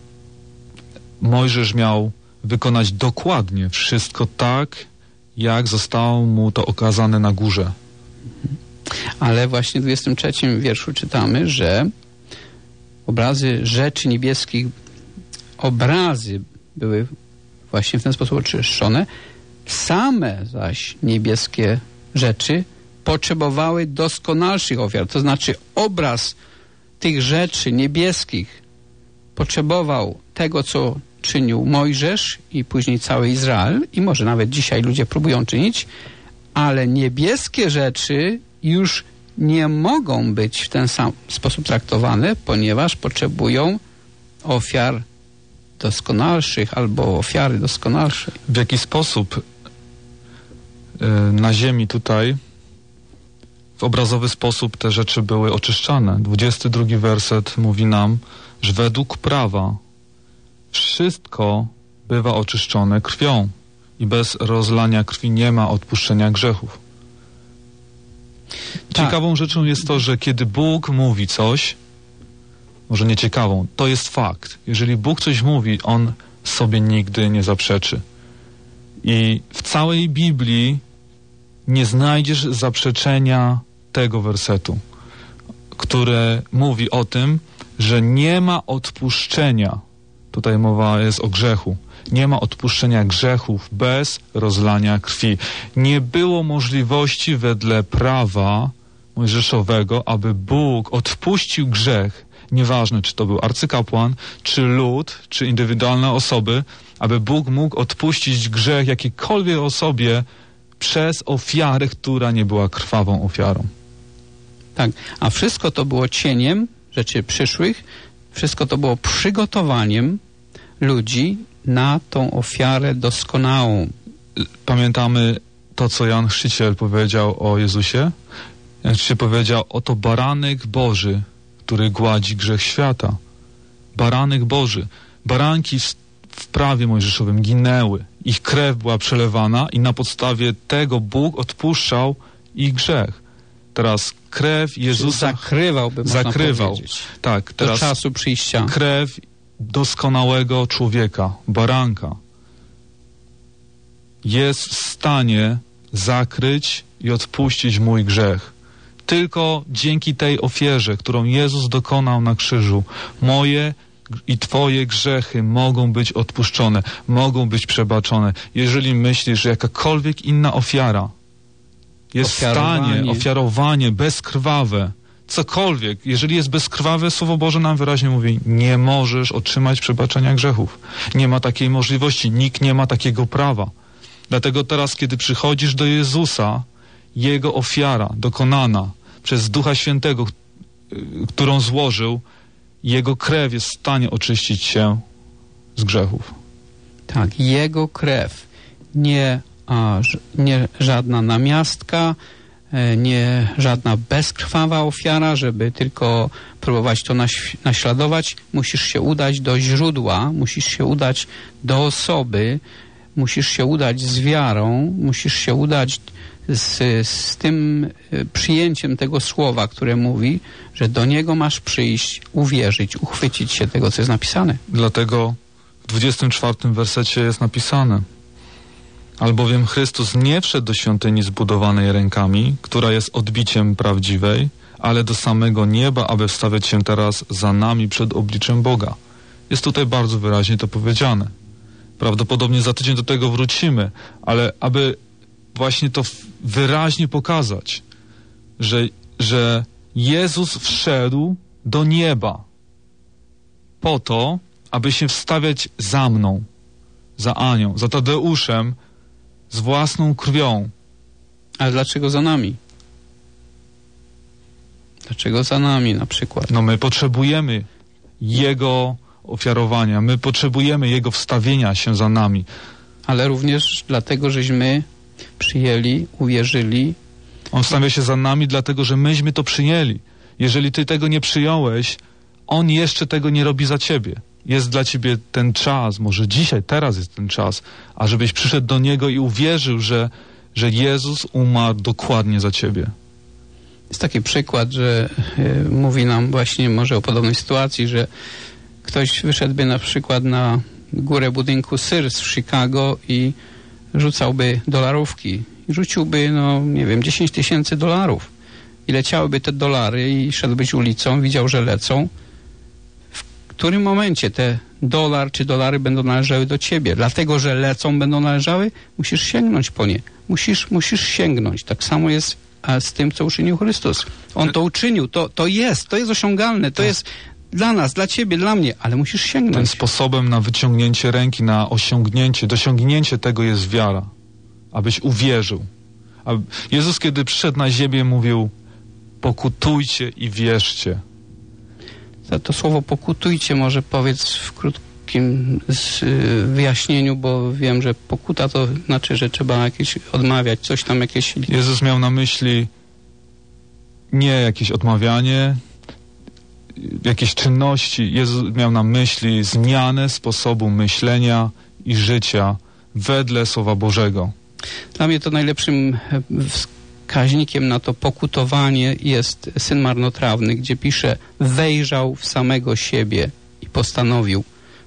Mojżesz miał wykonać dokładnie wszystko tak, jak zostało mu to okazane na górze. Ale właśnie w 23 wierszu czytamy, że obrazy rzeczy niebieskich, obrazy były właśnie w ten sposób oczyszczone. Same zaś niebieskie rzeczy potrzebowały doskonalszych ofiar. To znaczy obraz tych rzeczy niebieskich potrzebował tego, co czynił Mojżesz i później cały Izrael i może nawet dzisiaj ludzie próbują czynić, ale niebieskie rzeczy już nie mogą być w ten sam sposób traktowane, ponieważ potrzebują ofiar doskonalszych albo ofiary doskonalszej. W jaki sposób y, na ziemi tutaj w obrazowy sposób te rzeczy były oczyszczane. 22 werset mówi nam, że według prawa wszystko bywa oczyszczone krwią i bez rozlania krwi nie ma odpuszczenia grzechów. Tak. Ciekawą rzeczą jest to, że kiedy Bóg mówi coś, może nie ciekawą, to jest fakt. Jeżeli Bóg coś mówi, On sobie nigdy nie zaprzeczy. I w całej Biblii nie znajdziesz zaprzeczenia tego wersetu, które mówi o tym, że nie ma odpuszczenia. Tutaj mowa jest o grzechu. Nie ma odpuszczenia grzechów bez rozlania krwi. Nie było możliwości wedle prawa mojżeszowego, aby Bóg odpuścił grzech, nieważne czy to był arcykapłan, czy lud, czy indywidualne osoby, aby Bóg mógł odpuścić grzech jakiejkolwiek osobie przez ofiarę, która nie była krwawą ofiarą. Tak, a wszystko to było cieniem rzeczy przyszłych, wszystko to było przygotowaniem ludzi na tą ofiarę doskonałą. Pamiętamy to, co Jan Chrzciciel powiedział o Jezusie? Jan Chrzciciel powiedział, oto baranek Boży, który gładzi grzech świata. Baranek Boży. Baranki w, w prawie mojżeszowym ginęły. Ich krew była przelewana i na podstawie tego Bóg odpuszczał ich grzech. Teraz krew Jezusa Zakrywałby, można zakrywał. powiedzieć. Tak, Do teraz czasu przyjścia. krew doskonałego człowieka, baranka, jest w stanie zakryć i odpuścić mój grzech. Tylko dzięki tej ofierze, którą Jezus dokonał na krzyżu, moje i Twoje grzechy mogą być odpuszczone, mogą być przebaczone. Jeżeli myślisz, że jakakolwiek inna ofiara jest w stanie, Ofiarowanie. bezkrwawe, cokolwiek, jeżeli jest bezkrwawe, Słowo Boże nam wyraźnie mówi, nie możesz otrzymać przebaczenia grzechów. Nie ma takiej możliwości, nikt nie ma takiego prawa. Dlatego teraz, kiedy przychodzisz do Jezusa, Jego ofiara dokonana przez Ducha Świętego, y, którą złożył, Jego krew jest w stanie oczyścić się z grzechów. Tak, jego krew, nie, a, nie żadna namiastka, nie żadna bezkrwawa ofiara, żeby tylko próbować to naś- naśladować. Musisz się udać do źródła, musisz się udać do osoby, musisz się udać z wiarą, musisz się udać z, z tym e, przyjęciem tego słowa, które mówi, że do niego masz przyjść, uwierzyć, uchwycić się tego, co jest napisane. Dlatego w 24 wersecie jest napisane Albowiem Chrystus nie wszedł do świątyni zbudowanej rękami, która jest odbiciem prawdziwej, ale do samego nieba, aby wstawiać się teraz za nami przed obliczem Boga. Jest tutaj bardzo wyraźnie to powiedziane. Prawdopodobnie za tydzień do tego wrócimy, ale aby właśnie to wyraźnie pokazać, że, że Jezus wszedł do nieba po to, aby się wstawiać za mną, za Anią, za Tadeuszem, z własną krwią. Ale dlaczego za nami? Dlaczego za nami na przykład? No my potrzebujemy Jego ofiarowania, my potrzebujemy Jego wstawienia się za nami. Ale również dlatego, żeśmy przyjęli, uwierzyli. On wstawia się za nami, dlatego że myśmy to przyjęli. Jeżeli ty tego nie przyjąłeś, On jeszcze tego nie robi za ciebie. Jest dla ciebie ten czas, może dzisiaj, teraz jest ten czas, ażebyś przyszedł do Niego i uwierzył, że, że Jezus umarł dokładnie za ciebie. Jest taki przykład, że e, mówi nam właśnie może o podobnej sytuacji, że ktoś wyszedłby na przykład na górę budynku Sears w Chicago i rzucałby dolarówki. Rzuciłby, no nie wiem, 10 tysięcy dolarów. I leciałyby te dolary i szedłbyś ulicą, widział, że lecą. W którym momencie te dolar czy dolary będą należały do ciebie? Dlatego, że lecą, będą należały? Musisz sięgnąć po nie. Musisz, musisz sięgnąć. Tak samo jest z tym, co uczynił Chrystus. On to uczynił, to, to jest, to jest osiągalne, to jest dla nas, dla ciebie, dla mnie, ale musisz Tym sięgnąć. sposobem na wyciągnięcie ręki, na osiągnięcie, dosiągnięcie tego jest wiara. Abyś uwierzył. Jezus, kiedy przyszedł na ziemię, mówił: Pokutujcie i wierzcie. To, to słowo pokutujcie może powiedz w krótkim y, wyjaśnieniu, bo wiem, że pokuta to znaczy, że trzeba jakieś odmawiać, coś tam jakieś... Jezus miał na myśli nie jakieś odmawianie, jakieś czynności. Jezus miał na myśli zmianę sposobu myślenia i życia wedle Słowa Bożego. Dla mnie to najlepszym wskaźnikiem na to pokutowanie jest Syn Marnotrawny, gdzie pisze wejrzał w samego siebie i postanowił.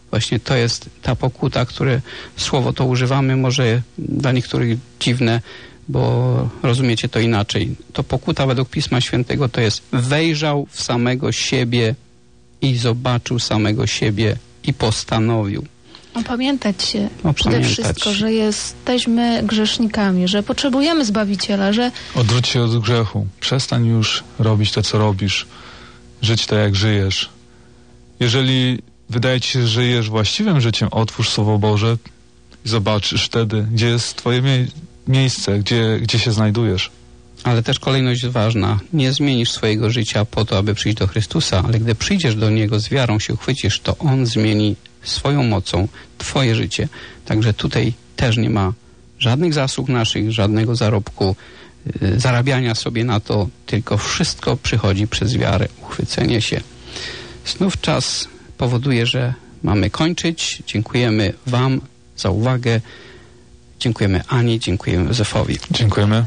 Właśnie to jest ta pokuta, które słowo to używamy, może dla niektórych dziwne, bo rozumiecie to inaczej. To pokuta według Pisma Świętego to jest wejrzał w samego siebie i zobaczył samego siebie i postanowił. Opamiętać się przede Opamiętać wszystko, się. że jesteśmy grzesznikami, że potrzebujemy Zbawiciela, że Odwróć się od grzechu. Przestań już robić to, co robisz. Żyć tak, jak żyjesz. Jeżeli wydaje ci się, że żyjesz właściwym życiem, otwórz Słowo Boże i zobaczysz wtedy, gdzie jest twoje mie- miejsce, gdzie, gdzie się znajdujesz. Ale też kolejność jest ważna. Nie zmienisz swojego życia po to, aby przyjść do Chrystusa, ale gdy przyjdziesz do Niego, z wiarą się uchwycisz, to On zmieni swoją mocą Twoje życie. Także tutaj też nie ma żadnych zasług naszych, żadnego zarobku, y, zarabiania sobie na to, tylko wszystko przychodzi przez wiarę, uchwycenie się. Znów czas powoduje, że mamy kończyć. Dziękujemy Wam za uwagę. Dziękujemy Ani, dziękujemy Józefowi. Dziękujemy.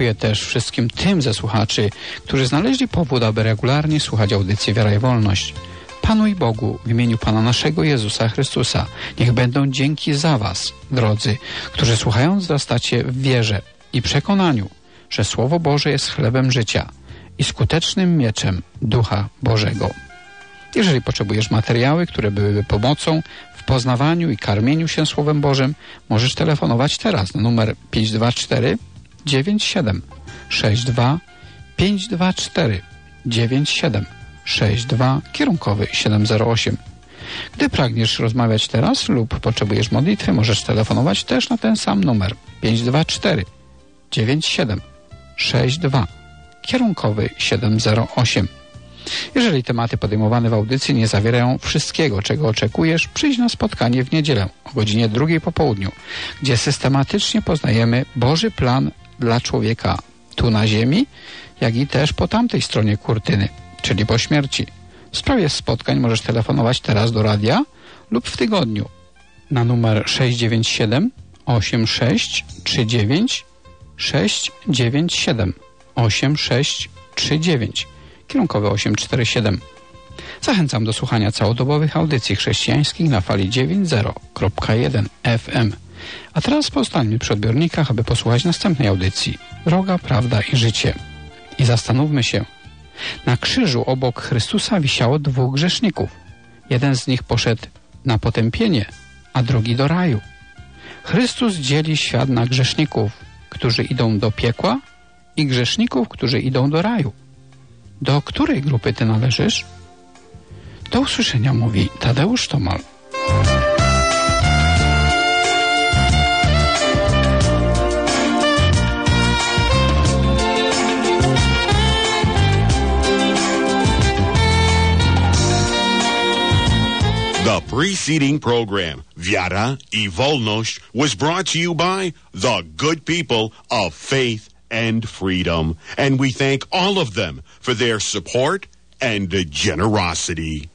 Dziękuję też wszystkim tym ze słuchaczy, którzy znaleźli powód, aby regularnie słuchać audycji Wiara i Wolność. Panu i Bogu, w imieniu Pana naszego Jezusa Chrystusa, niech będą dzięki za Was, drodzy, którzy słuchając wzrastacie w wierze i przekonaniu, że Słowo Boże jest chlebem życia i skutecznym mieczem Ducha Bożego. Jeżeli potrzebujesz materiały, które byłyby pomocą w poznawaniu i karmieniu się Słowem Bożym, możesz telefonować teraz na numer 524 97 62 524 97 62 kierunkowy 708. Gdy pragniesz rozmawiać teraz lub potrzebujesz modlitwy, możesz telefonować też na ten sam numer 524 97 62 kierunkowy 708. Jeżeli tematy podejmowane w audycji nie zawierają wszystkiego, czego oczekujesz, przyjdź na spotkanie w niedzielę o godzinie drugiej po południu, gdzie systematycznie poznajemy Boży plan dla człowieka tu na ziemi, jak i też po tamtej stronie kurtyny, czyli po śmierci. W sprawie spotkań możesz telefonować teraz do radia lub w tygodniu na numer 697 8639 697 8639 kierunkowy 847. Zachęcam do słuchania całodobowych audycji chrześcijańskich na fali 90.1 FM. A teraz pozostańmy przy odbiornikach, aby posłuchać następnej audycji Droga, Prawda i Życie. I zastanówmy się. Na krzyżu obok Chrystusa wisiało dwóch grzeszników. Jeden z nich poszedł na potępienie, a drugi do raju. Chrystus dzieli świat na grzeszników, którzy idą do piekła i grzeszników, którzy idą do raju. Do której grupy ty należysz? Do usłyszenia mówi Tadeusz Tomal. The preceding program, Wiara i was brought to you by the good people of faith and freedom. And we thank all of them for their support and generosity.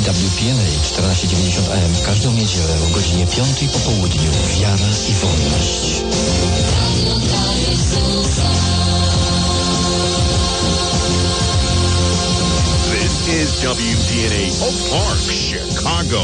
Stacji WPNA 1490 AM w każdą niedzielę o godzinie 5 po południu Wiara i Wolność. This is WDNA Oak Park, Chicago.